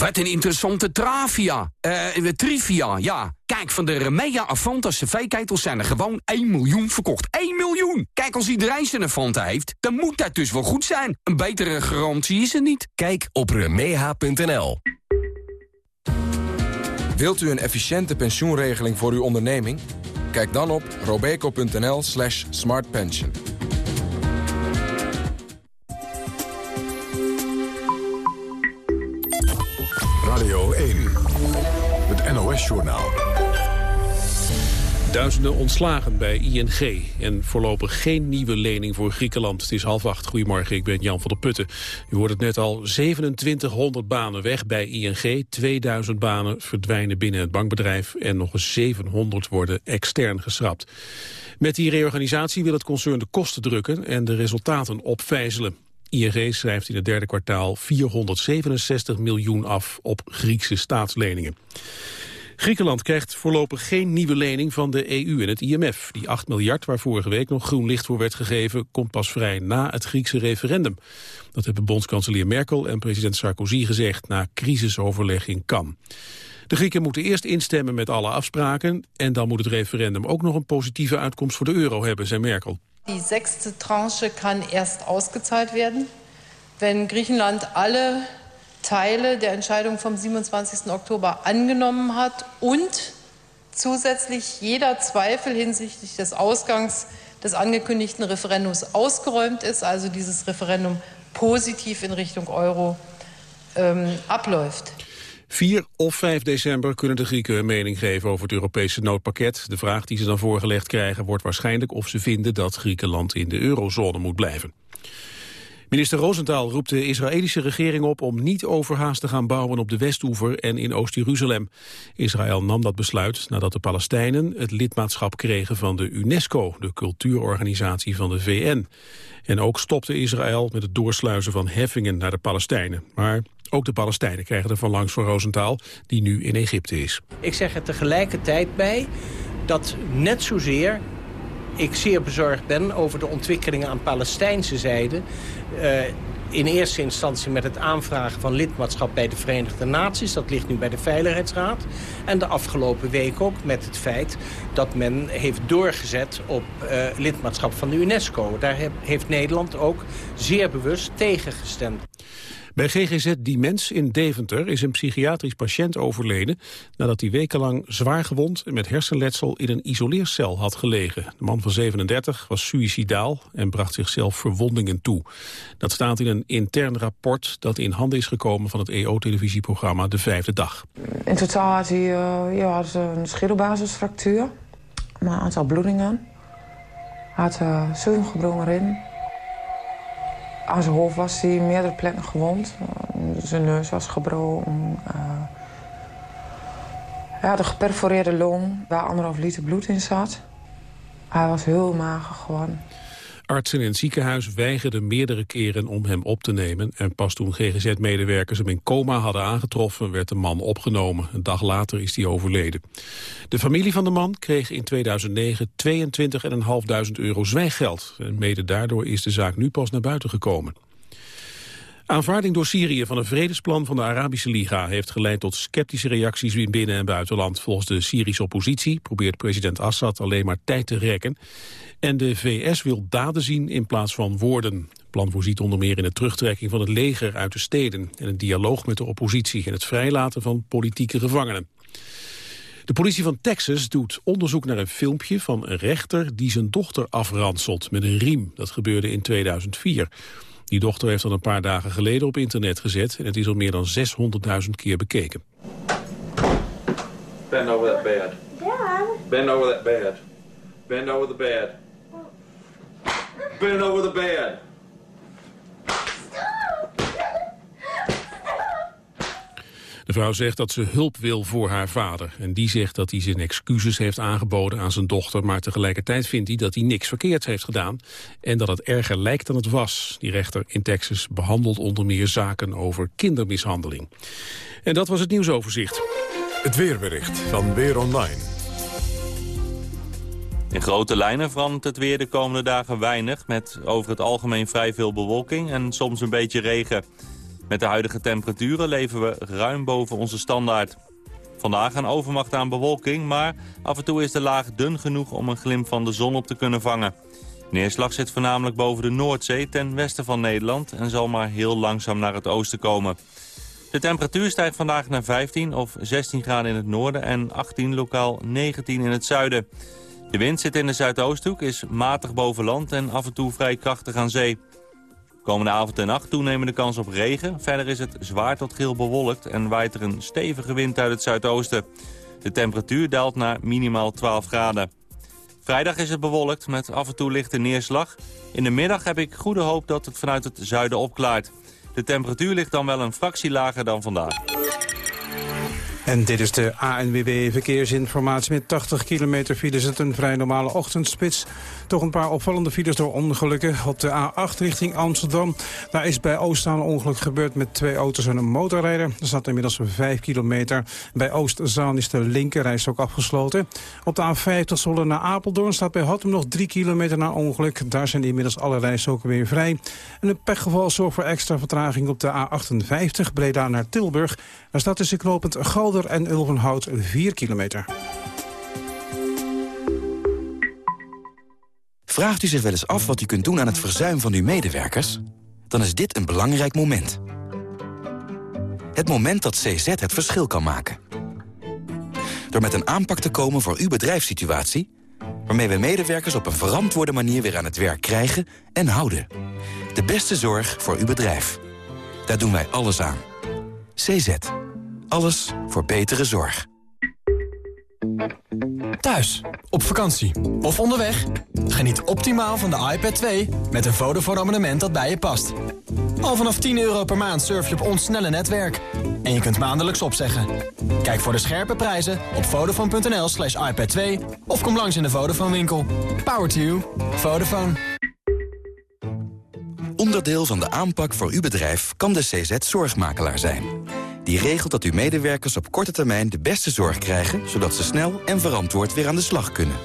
S26: Wat een interessante travia. Eh, trivia, ja. Kijk, van de Remea Avanta cv-ketels zijn er gewoon 1 miljoen verkocht. 1 miljoen! Kijk, als iedereen zijn Avanta heeft, dan moet dat dus wel goed zijn. Een betere garantie is er niet.
S28: Kijk op remeha.nl.
S29: Wilt u een efficiënte pensioenregeling voor uw onderneming? Kijk dan op robeco.nl slash smartpension.
S2: Duizenden ontslagen bij ING en voorlopig geen nieuwe lening voor Griekenland. Het is half acht. Goedemorgen, ik ben Jan van der Putten. U hoort het net al, 2700 banen weg bij ING. 2000 banen verdwijnen binnen het bankbedrijf en nog eens 700 worden extern geschrapt. Met die reorganisatie wil het concern de kosten drukken en de resultaten opvijzelen. ING schrijft in het derde kwartaal 467 miljoen af op Griekse staatsleningen. Griekenland krijgt voorlopig geen nieuwe lening van de EU en het IMF. Die 8 miljard waar vorige week nog groen licht voor werd gegeven... komt pas vrij na het Griekse referendum. Dat hebben bondskanselier Merkel en president Sarkozy gezegd... na crisisoverleg in. De Grieken moeten eerst instemmen met alle afspraken... en dan moet het referendum ook nog een positieve uitkomst voor de euro hebben, zei Merkel.
S14: Die sechste Tranche kann erst ausgezahlt werden, wenn Griechenland alle Teile der Entscheidung vom 27. Oktober angenommen hat und zusätzlich jeder Zweifel hinsichtlich des Ausgangs des angekündigten Referendums ausgeräumt ist, also dieses Referendum positiv in Richtung Euro ähm, abläuft.
S2: 4 of 5 december kunnen de Grieken hun mening geven over het Europese noodpakket. De vraag die ze dan voorgelegd krijgen wordt waarschijnlijk of ze vinden dat Griekenland in de eurozone moet blijven. Minister Rosenthal roept de Israëlische regering op om niet overhaast te gaan bouwen op de Westoever en in Oost-Jeruzalem. Israël nam dat besluit nadat de Palestijnen het lidmaatschap kregen van de UNESCO, de cultuurorganisatie van de VN. En ook stopte Israël met het doorsluizen van heffingen naar de Palestijnen. Maar ook de Palestijnen krijgen er van langs voor Rosenthal, die nu in Egypte is.
S30: Ik zeg er tegelijkertijd bij dat net zozeer ik zeer bezorgd ben over de ontwikkelingen aan Palestijnse zijde. Uh, in eerste instantie met het aanvragen van lidmaatschap bij de Verenigde Naties. Dat ligt nu bij de Veiligheidsraad. En de afgelopen week ook met het feit dat men heeft doorgezet op uh, lidmaatschap van de UNESCO. Daar heeft Nederland ook zeer bewust tegen gestemd.
S2: Bij GGZ Dimens in Deventer is een psychiatrisch patiënt overleden... nadat hij wekenlang zwaar gewond en met hersenletsel in een isoleercel had gelegen. De man van 37 was suïcidaal en bracht zichzelf verwondingen toe. Dat staat in een intern rapport dat in handen is gekomen... van het EO-televisieprogramma De Vijfde Dag.
S31: In totaal had hij uh, ja, een scheddelbasisfractuur, een aantal bloedingen. Hij had uh, zeven gebroken. Aan zijn hoofd was hij meerdere plekken gewond. Zijn neus was gebroken. Uh, had een geperforeerde long waar anderhalf liter bloed in zat. Hij was heel mager gewoon.
S2: Artsen in het ziekenhuis weigerden meerdere keren om hem op te nemen. En pas toen GGZ-medewerkers hem in coma hadden aangetroffen... werd de man opgenomen. Een dag later is hij overleden. De familie van de man kreeg in 2009 22.500 euro zwijggeld. En mede daardoor is de zaak nu pas naar buiten gekomen. Aanvaarding door Syrië van een vredesplan van de Arabische Liga heeft geleid tot sceptische reacties in binnen- en buitenland. Volgens de Syrische oppositie probeert president Assad alleen maar tijd te rekken. En de VS wil daden zien in plaats van woorden. Het plan voorziet onder meer in de terugtrekking van het leger uit de steden... en een dialoog met de oppositie en het vrijlaten van politieke gevangenen.
S25: De politie van Texas doet onderzoek naar een filmpje van een rechter die zijn dochter afranselt met een riem. Dat gebeurde in 2004. Die dochter heeft dat een paar dagen geleden op internet gezet en het is al meer dan 600.000 keer bekeken.
S32: Bend over that bed.
S33: Dad?
S32: Bend over that bed. Bend over the bed. Bend over the bed.
S25: De vrouw zegt dat ze hulp wil voor haar vader. En die zegt dat hij zijn excuses heeft aangeboden aan zijn dochter... maar tegelijkertijd vindt hij dat hij niks verkeerd heeft gedaan... en dat het erger lijkt dan het was. Die rechter in Texas behandelt onder meer zaken over kindermishandeling. En dat was het nieuwsoverzicht.
S1: Het weerbericht van Weer Online.
S34: In grote lijnen verandert het weer de komende dagen weinig... met over het algemeen vrij veel bewolking en soms een beetje regen. Met de huidige temperaturen leven we ruim boven onze standaard. Vandaag een overmacht aan bewolking, maar af en toe is de laag dun genoeg om een glimp van de zon op te kunnen vangen. Neerslag zit voornamelijk boven de Noordzee ten westen van Nederland en zal maar heel langzaam naar het oosten komen. De temperatuur stijgt vandaag naar 15 of 16 graden in het noorden en 18 lokaal 19 in het zuiden. De wind zit in de zuidoosthoek, is matig boven land en af en toe vrij krachtig aan zee. Komende avond en nacht toenemende kans op regen. Verder is het zwaar tot geel bewolkt en waait er een stevige wind uit het zuidoosten. De temperatuur daalt naar minimaal 12 graden. Vrijdag is het bewolkt met af en toe lichte neerslag. In de middag heb ik goede hoop dat het vanuit het zuiden opklaart. De temperatuur ligt dan wel een fractie lager dan vandaag.
S3: En dit is de ANWB Verkeersinformatie. Met 80 kilometer files het een vrij normale ochtendspits. Toch een paar opvallende files door ongelukken. Op de A8 richting Amsterdam. Daar is bij Oostzaan een ongeluk gebeurd met twee auto's en een motorrijder. Er staat inmiddels 5 kilometer. Bij Oostzaan is de linkerreis ook afgesloten. Op de A50 Zolle naar Apeldoorn staat bij Hattem nog 3 kilometer na ongeluk. Daar zijn inmiddels alle rijstroken weer vrij. En een pechgeval zorgt voor extra vertraging op de A58 Breda naar Tilburg. Daar staat tussen knooppunt Galder en Ulvenhout 4 kilometer.
S27: Vraagt u zich wel eens af wat u kunt doen aan het verzuim van uw medewerkers? Dan is dit een belangrijk moment. Het moment dat CZ het verschil kan maken. Door met een aanpak te komen voor uw bedrijfssituatie... waarmee we medewerkers op een verantwoorde manier weer aan het werk krijgen en houden. De beste zorg voor uw bedrijf. Daar doen wij alles aan. CZ. Alles voor betere zorg.
S35: Thuis, op vakantie of onderweg. Geniet optimaal van de iPad 2 met een Vodafone abonnement dat bij je past. Al vanaf 10 euro per maand surf je op ons snelle netwerk. En je kunt maandelijks opzeggen. Kijk voor de scherpe prijzen op vodafone.nl slash iPad 2 of kom langs in de Vodafone winkel. Power to you. Vodafone.
S27: Onderdeel van de aanpak voor uw bedrijf kan de CZ Zorgmakelaar zijn. Die regelt dat uw medewerkers op korte termijn de beste zorg krijgen... zodat ze snel en verantwoord weer aan de slag kunnen.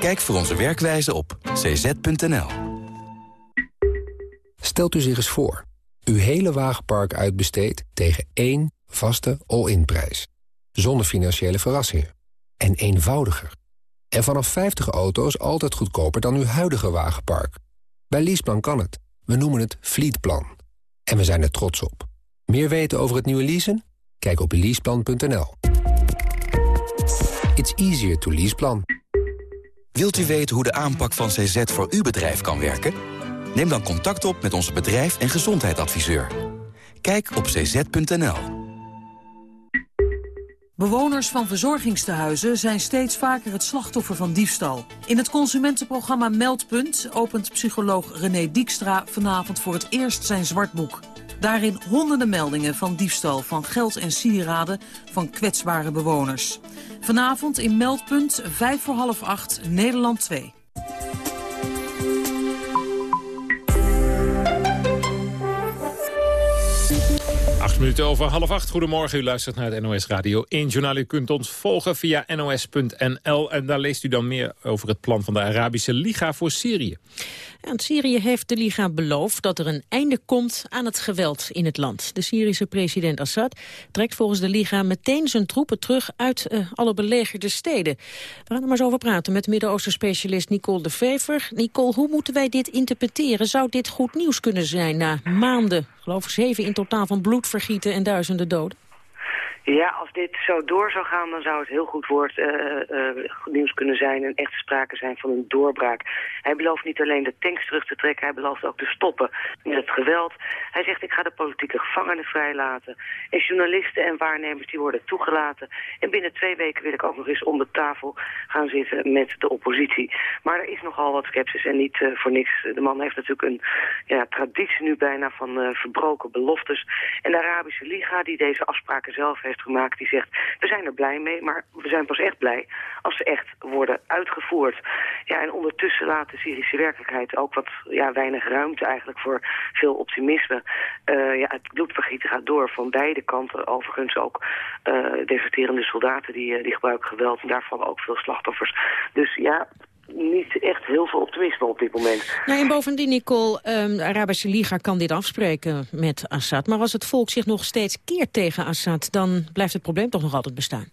S27: Kijk voor onze werkwijze op cz.nl.
S31: Stelt u zich eens voor. Uw hele wagenpark uitbesteedt tegen één vaste all-in prijs. Zonder financiële verrassingen. En eenvoudiger. En vanaf 50 auto's altijd goedkoper dan uw huidige wagenpark. Bij Leaseplan kan het. We noemen het Fleetplan. En we zijn er trots op. Meer weten over het nieuwe leasen? Kijk op leaseplan.nl. It's easier to leaseplan.
S27: Wilt u weten hoe de aanpak van CZ voor uw bedrijf kan werken? Neem dan contact op met onze bedrijf- en gezondheidsadviseur. Kijk op cz.nl.
S36: Bewoners van verzorgingstehuizen zijn steeds vaker het slachtoffer van diefstal. In het consumentenprogramma Meldpunt opent psycholoog René Diekstra vanavond voor het eerst zijn zwartboek. Daarin honderden meldingen van diefstal van geld en sieraden van kwetsbare bewoners. Vanavond in Meldpunt, 5 voor half 8, Nederland 2.
S15: Acht minuten over half acht. Goedemorgen, u luistert naar het NOS Radio 1 Journaal. U kunt ons volgen via nos.nl en daar leest u dan meer over het plan van de Arabische Liga voor Syrië.
S13: En Syrië heeft de Liga beloofd dat er een einde komt aan het geweld in het land. De Syrische president Assad trekt volgens de Liga meteen zijn troepen terug uit uh, alle belegerde steden. We gaan er maar eens over praten met Midden-Oosten-specialist Nicole de Vever. Nicole, hoe moeten wij dit interpreteren? Zou dit goed nieuws kunnen zijn na maanden, geloof ik zeven in totaal van bloedvergieten en duizenden doden?
S37: Ja, als dit zo door zou gaan, dan zou het heel goed woord uh, uh, goed nieuws kunnen zijn en echt sprake zijn van een doorbraak. Hij belooft niet alleen de tanks terug te trekken, hij belooft ook te stoppen met het geweld. Hij zegt, ik ga de politieke gevangenen vrijlaten. En journalisten en waarnemers die worden toegelaten. En binnen twee weken wil ik ook nog eens om de tafel gaan zitten met de oppositie. Maar er is nogal wat sceptisch en niet voor niks. De man heeft natuurlijk een ja, traditie nu bijna van verbroken beloftes. En de Arabische Liga, die deze afspraken zelf heeft gemaakt, die zegt... we zijn er blij mee, maar we zijn pas echt blij als ze echt worden uitgevoerd. Ja, en ondertussen laat de Syrische werkelijkheid ook wat ja, weinig ruimte eigenlijk voor veel optimisme. Uh, ja, het bloedvergieten gaat door van beide kanten. Overigens ook uh, deserterende soldaten die, die gebruiken geweld. En daar vallen ook veel slachtoffers. Dus ja, niet echt heel veel optimisme op dit moment.
S13: Nou, en bovendien, Nicole, um, de Arabische Liga kan dit afspreken met Assad. Maar als het volk zich nog steeds keert tegen Assad... dan blijft het probleem toch nog altijd bestaan?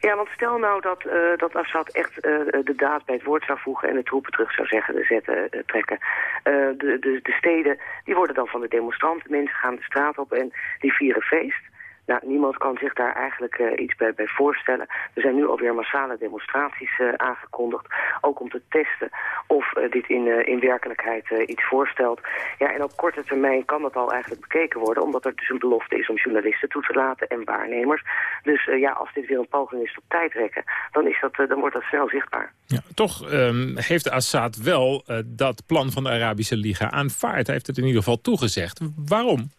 S37: Ja, want stel nou dat, uh, dat Assad echt uh, de daad bij het woord zou voegen... en de troepen terug zou zeggen, zetten, uh, trekken. de, de, de steden die worden dan van de demonstranten. Mensen gaan de straat op en die vieren feest. Nou, niemand kan zich daar eigenlijk uh, iets bij, bij, voorstellen. Er zijn nu alweer massale demonstraties uh, aangekondigd. Ook om te testen of uh, dit in, in werkelijkheid iets voorstelt. Ja, en op korte termijn kan dat al eigenlijk bekeken worden... omdat er dus een belofte is om journalisten toe te laten en waarnemers. Dus ja, als dit weer een poging is tot tijdrekken... dan, is dat, dan wordt dat snel zichtbaar.
S15: Ja, toch um, heeft Assad wel dat plan van de Arabische Liga aanvaard. Hij heeft het in ieder geval toegezegd. Waarom?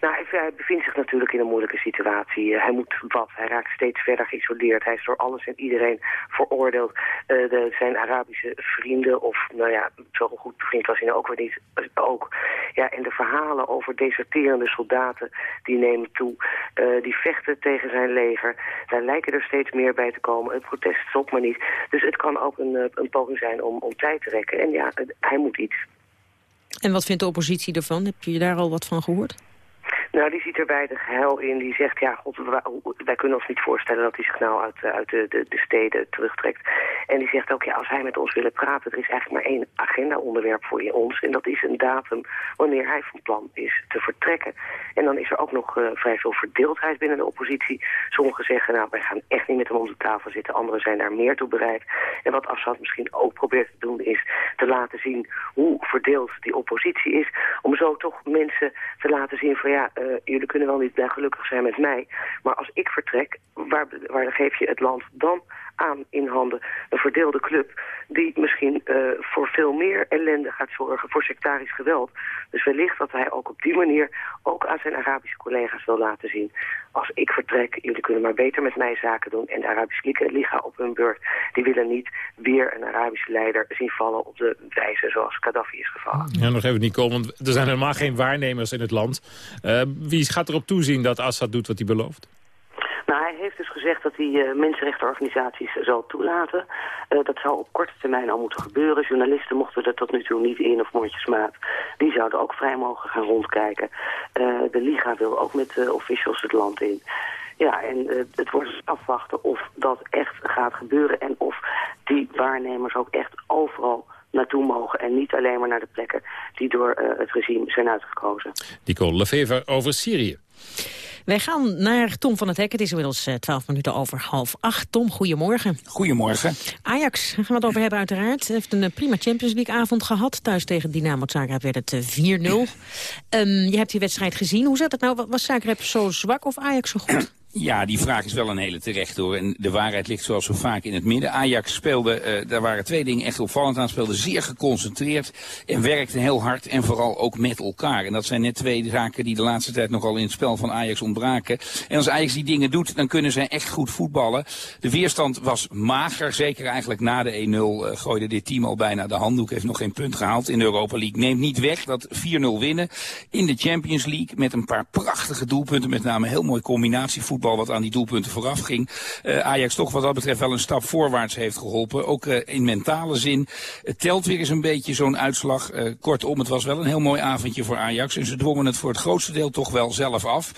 S37: Nou, hij bevindt natuurlijk in een moeilijke situatie. Uh, hij moet wat, hij raakt steeds verder geïsoleerd. Hij is door alles en iedereen veroordeeld. De, zijn Arabische vrienden, of nou ja, zo goed bevriend was hij ook weer niet, ook. Ja, en de verhalen over deserterende soldaten, die nemen toe. Die vechten tegen zijn leger. Daar lijken er steeds meer bij te komen. Het protest stopt maar niet. Dus het kan ook een, een poging zijn om, om tijd te rekken. En ja, hij moet iets.
S13: En wat vindt de oppositie ervan? Heb je daar al wat van gehoord?
S37: Nou, die ziet er bij de geheil in. Die zegt, ja, god, wij kunnen ons niet voorstellen dat hij zich nou uit, uit de, de, de, steden terugtrekt. En die zegt ook, ja, als hij met ons wil praten, er is eigenlijk maar één agenda-onderwerp voor ons. En dat is een datum wanneer hij van plan is te vertrekken. En dan is er ook nog uh, vrij veel verdeeldheid binnen de oppositie. Sommigen zeggen, nou, wij gaan echt niet met hem om de tafel zitten. Anderen zijn daar meer toe bereid. En wat Assad misschien ook probeert te doen, is te laten zien hoe verdeeld die oppositie is. Om zo toch mensen te laten zien van, ja, uh, jullie kunnen wel niet blij gelukkig zijn met mij. Maar als ik vertrek, waar, waar geef je het land dan aan in handen? Een verdeelde club die misschien uh, voor veel meer ellende gaat zorgen, voor sectarisch geweld. Dus wellicht dat hij ook op die manier ook aan zijn Arabische collega's wil laten zien. Als ik vertrek, jullie kunnen maar beter met mij zaken doen. En de Arabische Liga op hun beurt, die willen niet weer een Arabische leider zien vallen op de wijze zoals Gaddafi is gevallen.
S15: Ja, nog even Nico, want er zijn helemaal geen waarnemers in het land. Uh, wie gaat erop toezien dat Assad doet wat hij belooft?
S37: Nou, hij heeft dus gezegd dat hij uh, mensenrechtenorganisaties zal toelaten. Uh, dat zou op korte termijn al moeten gebeuren. Journalisten mochten er tot nu toe niet in of mondjesmaat. Die zouden ook vrij mogen gaan rondkijken. Uh, de Liga wil ook met officials het land in. Ja, en het wordt dus afwachten of dat echt gaat gebeuren... en of die waarnemers ook echt overal naartoe mogen... en niet alleen maar naar de plekken die door het regime zijn uitgekozen.
S15: Nicole Lefever over Syrië.
S13: Wij gaan naar Tom van het Hek. Het is inmiddels uh, 12 minuten over half acht. Tom, goedemorgen.
S38: Goedemorgen.
S13: Ajax, daar gaan we het over hebben uiteraard. Heeft een prima Champions League avond gehad. Thuis tegen Dynamo Zagreb werd het 4-0. um, je hebt die wedstrijd gezien. Hoe zat het nou? Was Zagreb zo zwak of Ajax zo goed?
S38: Ja, die vraag is wel een hele terecht hoor. En de waarheid ligt zoals zo vaak in het midden. Ajax speelde, uh, daar waren twee dingen echt opvallend aan. Speelde zeer geconcentreerd en werkte heel hard en vooral ook met elkaar. En dat zijn net twee zaken die de laatste tijd nogal in het spel van Ajax ontbraken. En als Ajax die dingen doet, dan kunnen zij echt goed voetballen. De weerstand was mager, zeker eigenlijk na de 1-0 uh, gooide dit team al bijna de handdoek. Heeft nog geen punt gehaald in de Europa League. Neemt niet weg dat 4-0 winnen in de Champions League met een paar prachtige doelpunten. Met name heel mooi combinatievoetbal wat aan die doelpunten vooraf ging. Uh, Ajax toch wat dat betreft wel een stap voorwaarts heeft geholpen. Ook uh, in mentale zin. Het telt weer eens een beetje zo'n uitslag. Uh, kortom, het was wel een heel mooi avondje voor Ajax. En ze dwongen het voor het grootste deel toch wel zelf af.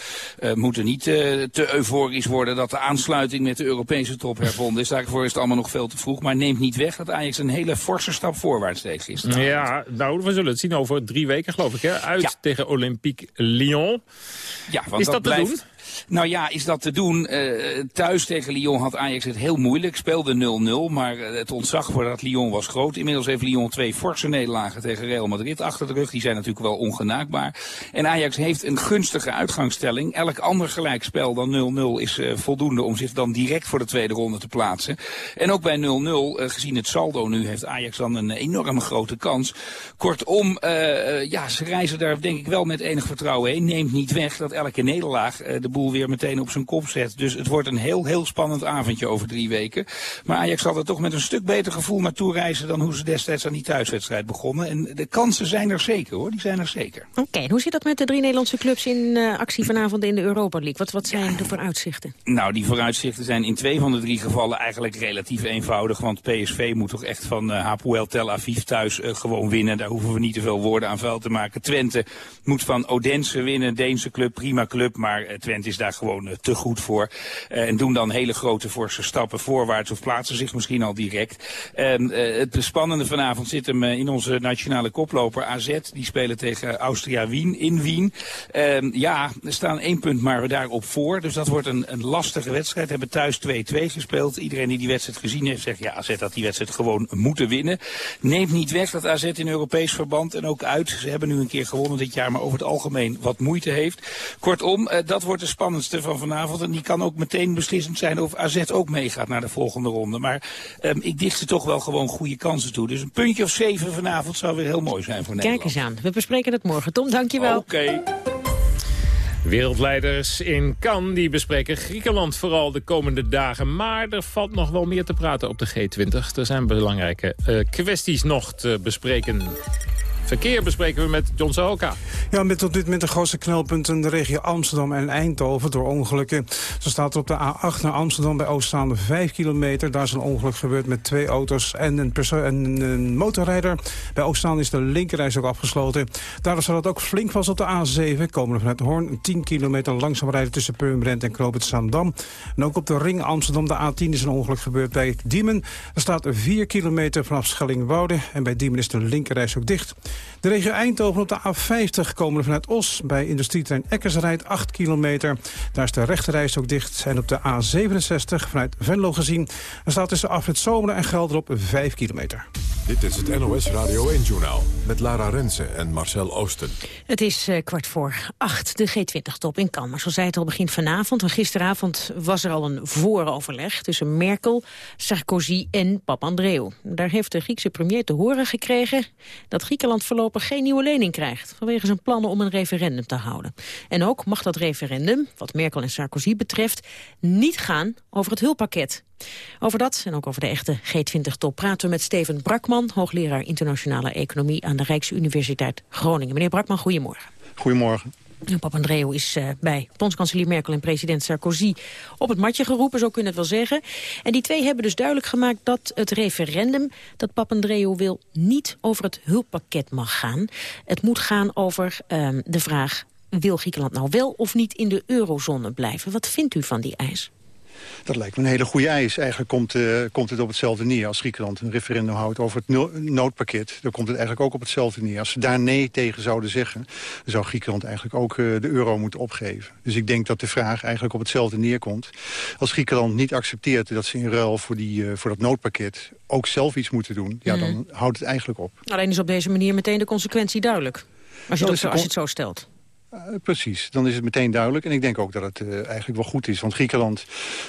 S38: moeten niet te euforisch worden dat de aansluiting met de Europese top hervonden is. Daarvoor is het allemaal nog veel te vroeg. Maar neemt niet weg dat Ajax een hele forse stap voorwaarts deed gisteren.
S15: Ja, nou, we zullen het zien over drie weken geloof ik. Hè? Uit ja. tegen Olympique Lyon.
S38: Ja, want
S15: is dat,
S38: dat
S15: blijft...
S38: te doen? Nou ja, is dat te doen? Uh, thuis tegen Lyon had Ajax het heel moeilijk. Speelde 0-0, maar het ontzag voor dat Lyon was groot. Inmiddels heeft Lyon twee forse nederlagen tegen Real Madrid achter de rug. Die zijn natuurlijk wel ongenaakbaar. En Ajax heeft een gunstige uitgangsstelling. Elk ander gelijkspel dan 0-0 is uh, voldoende om zich dan direct voor de tweede ronde te plaatsen. En ook bij 0-0, uh, gezien het saldo nu, heeft Ajax dan een enorme grote kans. Kortom, ja, ze reizen daar denk ik wel met enig vertrouwen heen. Neemt niet weg dat elke nederlaag de boel weer meteen op zijn kop zet. Dus het wordt een heel, heel spannend avondje over drie weken. Maar Ajax zal er toch met een stuk beter gevoel naartoe reizen dan hoe ze destijds aan die thuiswedstrijd begonnen. En de kansen zijn er zeker hoor, die zijn er zeker.
S13: Oké, hoe zit dat met de drie Nederlandse clubs in uh, actie vanavond in de Europa League? Wat, wat zijn de vooruitzichten?
S38: Nou, die vooruitzichten zijn in twee van de drie gevallen eigenlijk relatief eenvoudig. Want PSV moet toch echt van uh, Hapoel Tel Aviv thuis uh, gewoon winnen. Daar hoeven we niet te veel woorden aan vuil te maken. Twente moet van Odense winnen, Deense club, prima club. Maar Twente is daar gewoon te goed voor. en doen dan hele grote forse stappen voorwaarts of plaatsen zich misschien al direct. het spannende vanavond zit hem in onze nationale koploper AZ. Die spelen tegen Austria Wien in Wien. Ja, er staan één punt maar daarop voor. Dus dat wordt een, een lastige wedstrijd. We hebben thuis 2-2 gespeeld. Iedereen die die wedstrijd gezien heeft zegt... ja, AZ had die wedstrijd gewoon moeten winnen. Neemt niet weg dat AZ in Europees verband en ook uit... ze hebben nu een keer gewonnen dit jaar, maar over het algemeen wat moeite heeft. Kortom, dat wordt de spannendste van vanavond. En die kan ook meteen beslissend zijn of AZ ook meegaat naar de volgende ronde. Maar um, ik dicht ze toch wel gewoon goede kansen toe. Dus een puntje of zeven vanavond zou weer heel mooi zijn voor Nederland.
S13: Kijk eens aan. We bespreken het morgen. Tom, dankjewel.
S38: Oké. Okay.
S15: Wereldleiders in Cannes die bespreken Griekenland vooral de komende dagen. Maar er valt nog wel meer te praten op de G20. Er zijn belangrijke uh, kwesties nog te bespreken. Verkeer bespreken we met John Sahoka.
S3: Ja, met op dit moment de grootste knelpunten de regio Amsterdam en Eindhoven door ongelukken. Zo staat op de A8 naar Amsterdam bij Ooststaande 5 kilometer. Daar is een ongeluk gebeurd met twee auto's en een, en een motorrijder. Bij Ooststaande is de linkerreis ook afgesloten. Daardoor staat het ook flink vast op de A7. Komen er vanuit Hoorn 10 kilometer langzaam rijden tussen Purmerend en Knoop. En ook op de ring Amsterdam, de A10, is een ongeluk gebeurd bij Diemen. Er staat 4 kilometer vanaf Schellingwoude en bij Diemen is de linkerreis ook dicht. De regio Eindhoven op de A50 komen vanuit Os. Bij industrietrein Eckersrijd 8 kilometer. Daar is de rechterreis ook dicht. En op de A67 vanuit Venlo gezien. Er staat tussen Afrit Zomeren en Gelderop 5 kilometer.
S1: Dit is het NOS Radio 1-journaal met Lara Rensen en Marcel Oosten.
S13: Het is uh, kwart voor acht, de G20-top in Cannes. Maar zoals zei het al, begint vanavond. En gisteravond was er al een vooroverleg tussen Merkel, Sarkozy en Papandreou. Daar heeft de Griekse premier te horen gekregen dat Griekenland voorlopig geen nieuwe lening krijgt... vanwege zijn plannen om een referendum te houden. En ook mag dat referendum, wat Merkel en Sarkozy betreft... niet gaan over het hulppakket. Over dat en ook over de echte G20-top praten we met Steven Brakman... hoogleraar internationale economie aan de Rijksuniversiteit Groningen. Meneer Brakman, goedemorgen.
S39: Goedemorgen.
S13: Papandreou is uh, bij bondskanselier Merkel en president Sarkozy op het matje geroepen, zo kunnen we het wel zeggen. En die twee hebben dus duidelijk gemaakt dat het referendum dat Papandreou wil niet over het hulppakket mag gaan. Het moet gaan over uh, de vraag, wil Griekenland nou wel of niet in de eurozone blijven? Wat vindt u van die eis?
S39: Dat lijkt me een hele goede eis. Eigenlijk komt, uh, komt het op hetzelfde neer als Griekenland een referendum houdt over het noodpakket. Dan komt het eigenlijk ook op hetzelfde neer. Als ze daar nee tegen zouden zeggen, dan zou Griekenland eigenlijk ook uh, de euro moeten opgeven. Dus ik denk dat de vraag eigenlijk op hetzelfde neerkomt. Als Griekenland niet accepteert dat ze in ruil voor, die, uh, voor dat noodpakket ook zelf iets moeten doen, ja, dan houdt het eigenlijk op.
S13: Alleen is op deze manier meteen de consequentie duidelijk. Als je, dat zo, als je het zo stelt.
S39: Uh, precies, dan is het meteen duidelijk. En ik denk ook dat het uh, eigenlijk wel goed is. Want Griekenland,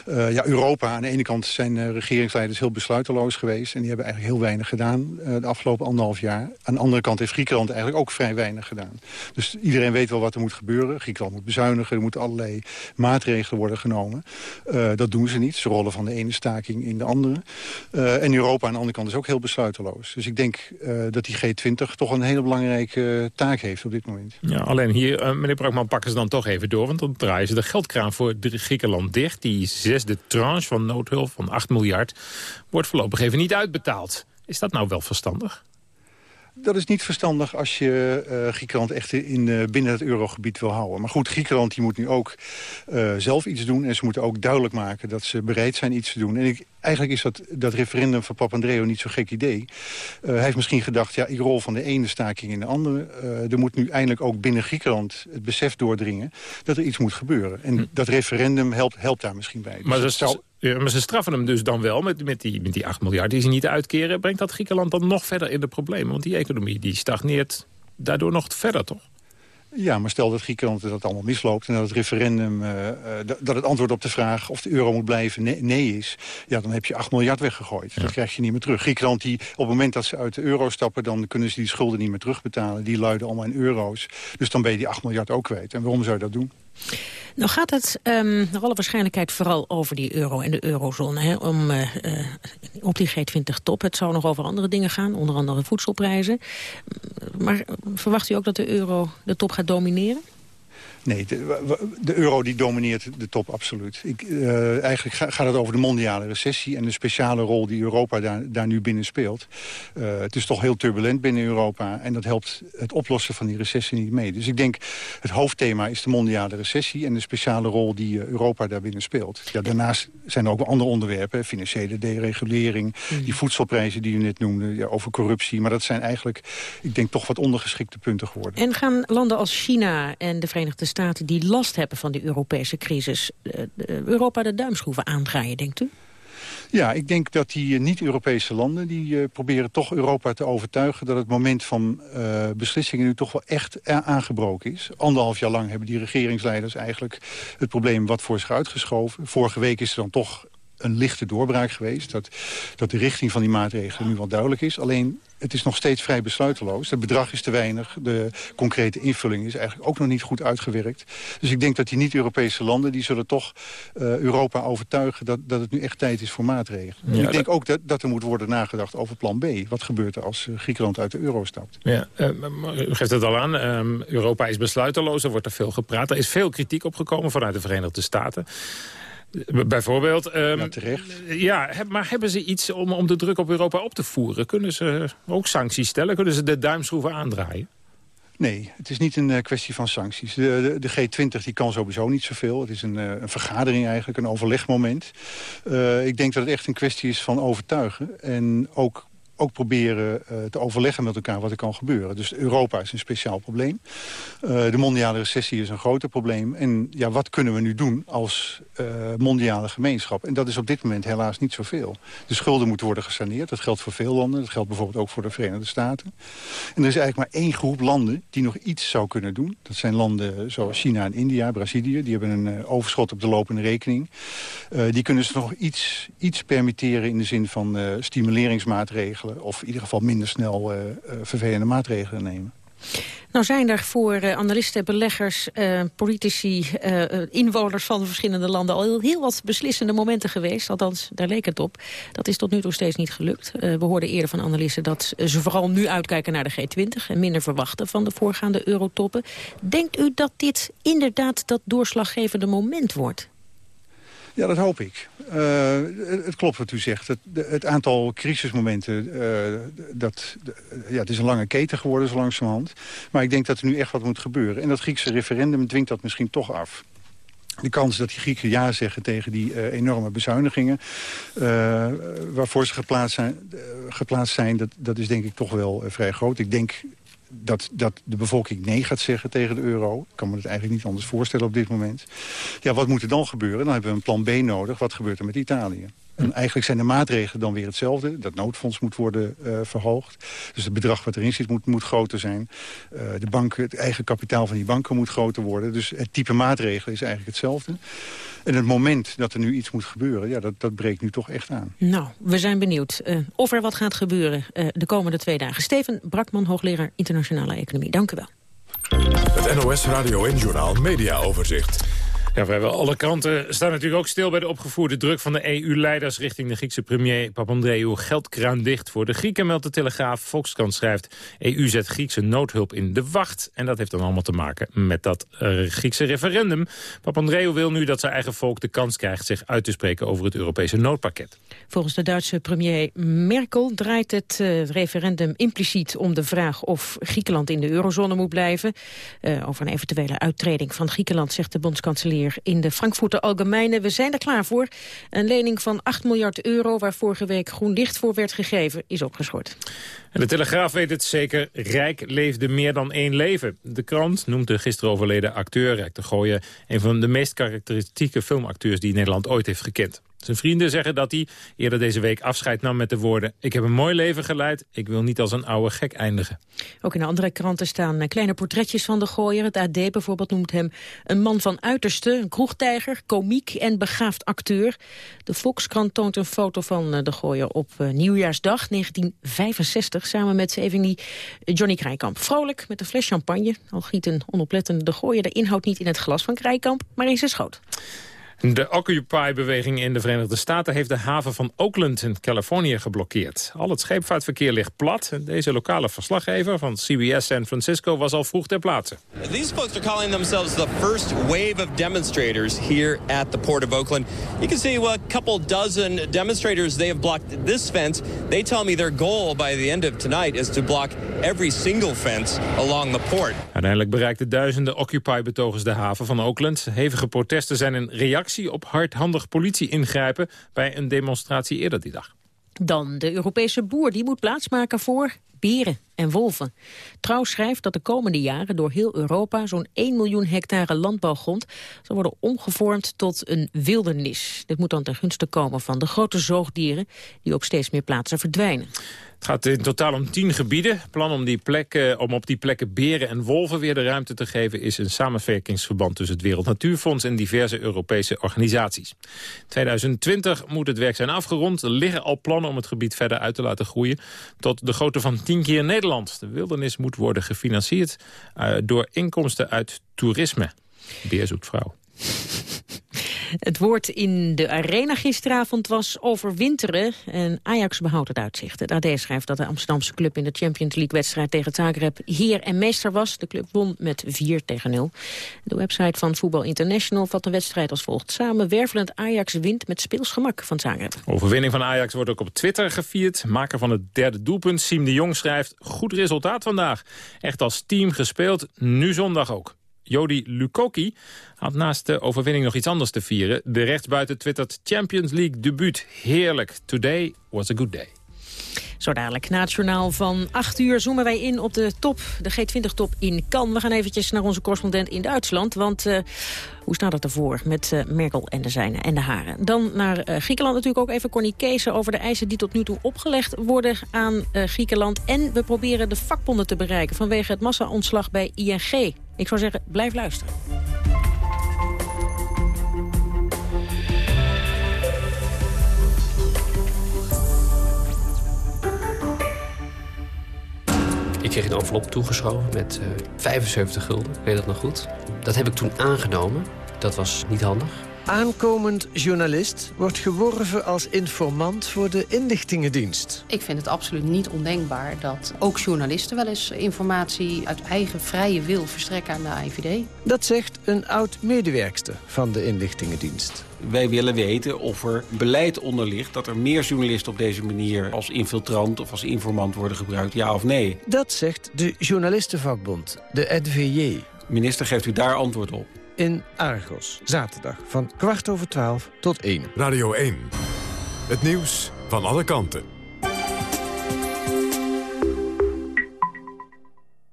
S39: uh, ja, Europa, aan de ene kant zijn regeringsleiders heel besluiteloos geweest. En die hebben eigenlijk heel weinig gedaan de afgelopen anderhalf jaar. Aan de andere kant heeft Griekenland eigenlijk ook vrij weinig gedaan. Dus iedereen weet wel wat er moet gebeuren. Griekenland moet bezuinigen, er moeten allerlei maatregelen worden genomen. dat doen ze niet. Ze rollen van de ene staking in de andere. en Europa aan de andere kant is ook heel besluiteloos. Dus ik denk dat die G20 toch een hele belangrijke taak heeft op dit moment.
S15: Ja, alleen hier uh, meneer Brakman, pakken ze dan toch even door. Want dan draaien ze de geldkraan voor Griekenland dicht. Die zesde tranche van noodhulp van 8 miljard wordt voorlopig even niet uitbetaald. Is dat nou wel verstandig?
S39: Dat is niet verstandig als je uh, Griekenland echt in, uh, binnen het eurogebied wil houden. Maar goed, Griekenland die moet nu ook uh, zelf iets doen. En ze moeten ook duidelijk maken dat ze bereid zijn iets te doen. En ik, eigenlijk is dat, dat referendum van Papandreou niet zo'n gek idee. hij heeft misschien gedacht, ja, ik rol van de ene staking in de andere. er moet nu eindelijk ook binnen Griekenland het besef doordringen... dat er iets moet gebeuren. En hm. dat referendum helpt, helpt daar misschien bij.
S15: Maar dus zou... Ja, maar ze straffen hem dus dan wel met, met, die, met die 8 miljard die ze niet uitkeren. Brengt dat Griekenland dan nog verder in de problemen? Want die economie die stagneert daardoor nog verder, toch?
S39: Ja, maar stel dat Griekenland dat allemaal misloopt... en dat het referendum, uh, dat het antwoord op de vraag of de euro moet blijven nee, is... ja, dan heb je 8 miljard weggegooid. Dat krijg je niet meer terug. Griekenland, die, op het moment dat ze uit de euro stappen... dan kunnen ze die schulden niet meer terugbetalen. Die luiden allemaal in euro's. Dus dan ben je die 8 miljard ook kwijt. En waarom zou je dat doen?
S13: Nou gaat het um, naar alle waarschijnlijkheid vooral over die euro en de eurozone. Hè, om, uh, uh, op die G20-top. Het zou nog over andere dingen gaan, onder andere voedselprijzen. Maar verwacht u ook dat de euro de top gaat domineren?
S39: Nee, de, de, euro die domineert de top absoluut. Ik, uh, eigenlijk gaat het over de mondiale recessie... en de speciale rol die Europa daar, daar nu binnen speelt. Uh, het is toch heel turbulent binnen Europa... en dat helpt het oplossen van die recessie niet mee. Dus ik denk, het hoofdthema is de mondiale recessie... en de speciale rol die uh, Europa daarbinnen speelt. Ja, daarnaast zijn er ook andere onderwerpen. Financiële deregulering, mm. die voedselprijzen die u net noemde... Ja, over corruptie. Maar dat zijn eigenlijk, ik denk, toch wat ondergeschikte punten geworden.
S13: En gaan landen als China en de Verenigde Staten die last hebben van die Europese crisis... Eh, Europa de duimschroeven aandraaien, denkt u?
S39: Ja, ik denk dat die eh, niet-Europese landen... die proberen toch Europa te overtuigen... dat het moment van beslissingen nu toch wel echt aangebroken is. Anderhalf jaar lang hebben die regeringsleiders eigenlijk... het probleem wat voor zich uitgeschoven. Vorige week is er dan toch een lichte doorbraak geweest. Dat, dat de richting van die maatregelen nu wel duidelijk is. Alleen het is nog steeds vrij besluiteloos. Het bedrag is te weinig. De concrete invulling is eigenlijk ook nog niet goed uitgewerkt. Dus ik denk dat die niet-Europese landen... die zullen toch uh, Europa overtuigen dat, dat het nu echt tijd is voor maatregelen. ik denk ook dat, dat er moet worden nagedacht over plan B. Wat gebeurt er als uh, Griekenland uit de euro stapt?
S15: Ja, uh, u geeft het al aan. Ehm, Europa is besluiteloos. Er wordt er veel gepraat. Er is veel kritiek opgekomen vanuit de Verenigde Staten. Bijvoorbeeld. Um,
S39: ja, terecht.
S15: Ja, maar hebben ze iets om, om de druk op Europa op te voeren? Kunnen ze ook sancties stellen? Kunnen ze de duimschroeven aandraaien?
S39: Nee, het is niet een uh, kwestie van sancties. De, de, de, G20 die kan sowieso niet zoveel. Het is een, uh, een vergadering eigenlijk, een overlegmoment. Uh, ik denk dat het echt een kwestie is van overtuigen. En ook ook proberen uh, te overleggen met elkaar wat er kan gebeuren. Dus Europa is een speciaal probleem. Uh, de mondiale recessie is een groter probleem. En ja, wat kunnen we nu doen als uh, mondiale gemeenschap? En dat is op dit moment helaas niet zoveel. De schulden moeten worden gesaneerd. Dat geldt voor veel landen. Dat geldt bijvoorbeeld ook voor de Verenigde Staten. En er is eigenlijk maar één groep landen die nog iets zou kunnen doen. Dat zijn landen zoals China en India, Brazilië. Die hebben een overschot op de lopende rekening. die kunnen ze nog iets, iets permitteren in de zin van stimuleringsmaatregelen of in ieder geval minder snel uh, vervelende maatregelen nemen.
S13: Nou zijn er voor analisten, beleggers, politici, inwoners van verschillende landen... al heel, heel, wat beslissende momenten geweest. Althans, daar leek het op. Dat is tot nu toe steeds niet gelukt. we hoorden eerder van analisten dat ze vooral nu uitkijken naar de G20... en minder verwachten van de voorgaande eurotoppen. Denkt u dat dit inderdaad dat doorslaggevende moment wordt?
S39: Ja, dat hoop ik. Uh, het klopt wat u zegt. Het, het aantal crisismomenten, uh, dat, ja, het is een lange keten geworden zo langzamerhand. Maar ik denk dat er nu echt wat moet gebeuren. En dat Griekse referendum dwingt dat misschien toch af. De kans dat die Grieken ja zeggen tegen die uh, enorme bezuinigingen... waarvoor ze geplaatst zijn, geplaatst zijn dat, dat is denk ik toch wel vrij groot. Ik denk dat, dat de bevolking nee gaat zeggen tegen de euro. Ik kan me het eigenlijk niet anders voorstellen op dit moment. Ja, wat moet er dan gebeuren? Dan hebben we een plan B nodig. Wat gebeurt er met Italië? En eigenlijk zijn de maatregelen dan weer hetzelfde. Dat noodfonds moet worden uh, verhoogd. Dus het bedrag wat erin zit moet, moet groter zijn. Uh, de banken, het eigen kapitaal van die banken moet groter worden. Dus het type maatregelen is eigenlijk hetzelfde. En het moment dat er nu iets moet gebeuren, ja, dat, dat breekt nu toch echt aan.
S13: Nou, we zijn benieuwd uh, of er wat gaat gebeuren de komende twee dagen. Steven Brakman, hoogleraar internationale economie. Dank u wel.
S1: Het NOS Radio en Journaal Media Overzicht.
S15: Ja, vrijwel alle kranten staan natuurlijk ook stil bij de opgevoerde druk van de EU-leiders richting de Griekse premier Papandreou. Geldkraan dicht voor de Grieken, meldt de Telegraaf. Volkskrant schrijft, EU zet Griekse noodhulp in de wacht. En dat heeft dan allemaal te maken met dat uh, Griekse referendum. Papandreou wil nu dat zijn eigen volk de kans krijgt zich uit te spreken over het Europese noodpakket.
S13: Volgens de Duitse premier Merkel draait het uh, referendum impliciet om de vraag of Griekenland in de eurozone moet blijven. Uh, over een eventuele uittreding van Griekenland, zegt de bondskanselier in de Frankfurter Algemeine. We zijn er klaar voor. Een lening van 8 miljard euro, waar vorige week groen licht voor werd gegeven, is opgeschort.
S15: En de Telegraaf weet het zeker, Rijk leefde meer dan één leven. De krant noemt de gisteren overleden acteur Rijk de Gooien... een van de meest karakteristieke filmacteurs die Nederland ooit heeft gekend. Zijn vrienden zeggen dat hij eerder deze week afscheid nam met de woorden... ik heb een mooi leven geleid, ik wil niet als een oude gek eindigen.
S13: Ook in andere kranten staan kleine portretjes van de gooier. Het AD bijvoorbeeld noemt hem een man van uiterste, een kroegtijger... komiek en begaafd acteur. De Volkskrant toont een foto van de gooier op nieuwjaarsdag 1965... samen met zijn Johnny Krijkamp. Vrolijk met een fles champagne. Al giet een onoplettende de gooier de inhoud niet in het glas van Krijkamp... maar in zijn schoot.
S15: De Occupy-beweging in de Verenigde Staten heeft de haven van Oakland in Californië geblokkeerd. Al het scheepvaartverkeer ligt plat. Deze lokale verslaggever van CBS San Francisco was al vroeg ter plaatse.
S40: These folks are calling themselves the first wave of demonstrators here at the port of Oakland. You can see a couple dozen demonstrators, they have blocked this fence. They tell me their goal by the end of tonight is to block every single fence along the port.
S15: Uiteindelijk bereikten duizenden Occupy-betogers de haven van Oakland. Hevige protesten zijn een reactie op hardhandig politie ingrijpen bij een demonstratie eerder die dag.
S13: Dan de Europese boer, die moet plaatsmaken voor beren en wolven. Trouw schrijft dat de komende jaren door heel Europa zo'n 1 miljoen hectare landbouwgrond zal worden omgevormd tot een wildernis. Dit moet dan ten gunste komen van de grote zoogdieren die op steeds meer plaatsen verdwijnen.
S15: Het gaat in totaal om tien gebieden. Plan om, die plekken, om op die plekken beren en wolven weer de ruimte te geven... is een samenwerkingsverband tussen het Wereld Natuurfonds... en diverse Europese organisaties. 2020 moet het werk zijn afgerond. Er liggen al plannen om het gebied verder uit te laten groeien... tot de grootte van tien keer Nederland. De wildernis moet worden gefinancierd uh, door inkomsten uit toerisme. Beer zoekt vrouw.
S13: Het woord in de arena gisteravond was overwinteren. En Ajax behoudt het uitzicht. Het AD schrijft dat de Amsterdamse club in de Champions League-wedstrijd tegen Zagreb heer en meester was. De club won met 4 tegen 0. De website van Voetbal International vat de wedstrijd als volgt samen. Wervelend Ajax wint met speelsgemak van Zagreb.
S15: Overwinning van Ajax wordt ook op Twitter gevierd. Maker van het derde doelpunt, Siem de Jong, schrijft... goed resultaat vandaag. Echt als team gespeeld, nu zondag ook. Jody Lukoki had naast de overwinning nog iets anders te vieren. De rechtsbuiten twittert Champions League debuut. Heerlijk. Today was a good day.
S13: Zo dadelijk na het journaal van 8 uur zoomen wij in op de top, de G20-top in Cannes. We gaan eventjes naar onze correspondent in Duitsland, want uh, hoe staat het ervoor met uh, Merkel en de zijnen en de haren? Dan naar uh, Griekenland natuurlijk ook even Connie Kees over de eisen die tot nu toe opgelegd worden aan Griekenland. En we proberen de vakbonden te bereiken vanwege het massa-ontslag bij ING. Ik zou zeggen, blijf luisteren.
S41: Ik kreeg een envelop toegeschoven met uh, 75 gulden. Ik weet dat nog goed. Dat heb ik toen aangenomen. Dat was niet handig.
S42: Aankomend journalist wordt geworven als informant voor de inlichtingendienst.
S43: Ik vind het absoluut niet ondenkbaar dat ook journalisten wel eens informatie uit eigen vrije wil verstrekken aan de AIVD.
S42: Dat zegt een oud-medewerkster van de inlichtingendienst.
S44: Wij willen weten of er beleid onder ligt dat er meer journalisten op deze manier als infiltrant of als informant worden gebruikt, ja of nee.
S42: Dat zegt de journalistenvakbond, de NVJ.
S44: Minister, geeft u daar antwoord op?
S42: In Argos. Zaterdag van kwart over twaalf tot één.
S1: Radio 1. Het nieuws van alle kanten.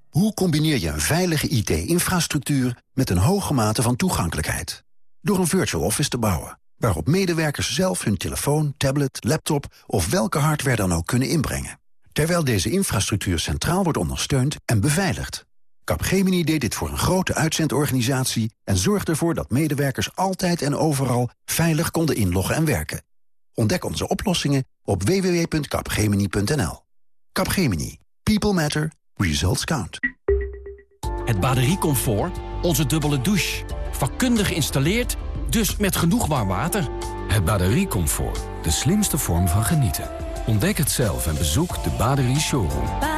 S45: Hoe combineer je een veilige IT-infrastructuur met een hoge mate van toegankelijkheid? Door een virtual office te bouwen, waarop medewerkers zelf hun telefoon, tablet, laptop of welke hardware dan ook kunnen inbrengen. Terwijl deze infrastructuur centraal wordt ondersteund en beveiligd. Capgemini deed dit voor een grote uitzendorganisatie... en zorgde ervoor dat medewerkers altijd en overal veilig konden inloggen en werken. Ontdek onze oplossingen op www.capgemini.nl. Capgemini. People matter. Results count.
S46: Het batteriecomfort. Onze dubbele douche
S47: vakkundig geïnstalleerd, dus met genoeg warm water.
S48: Het batteriecomfort, de slimste vorm van genieten. Ontdek het zelf en bezoek de Baderie Showroom.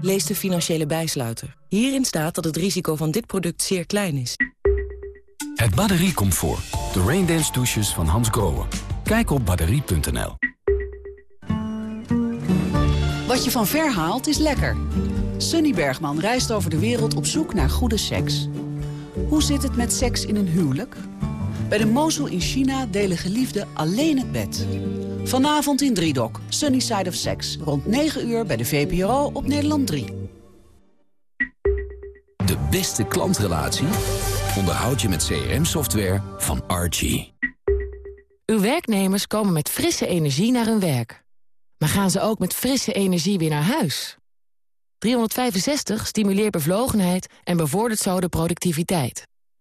S49: Lees de financiële bijsluiter. Hierin staat dat het risico van dit product zeer klein is.
S48: Het batteriecomfort. De Raindance douches van Hans Groen. Kijk op batterie.nl.
S50: Wat je van ver haalt is lekker. Sunny Bergman reist over de wereld op zoek naar goede seks. Hoe zit het met seks in een huwelijk? Bij de Mosul in China delen geliefden alleen het bed. Vanavond in Driedok, Sunny Side of Sex. Rond 9 uur bij de VPRO op Nederland 3.
S48: De beste klantrelatie onderhoud je met CRM-software van Archie.
S10: Uw werknemers komen met frisse energie naar hun werk. Maar gaan ze ook met frisse energie weer naar huis? 365 stimuleert bevlogenheid en bevordert zo de productiviteit.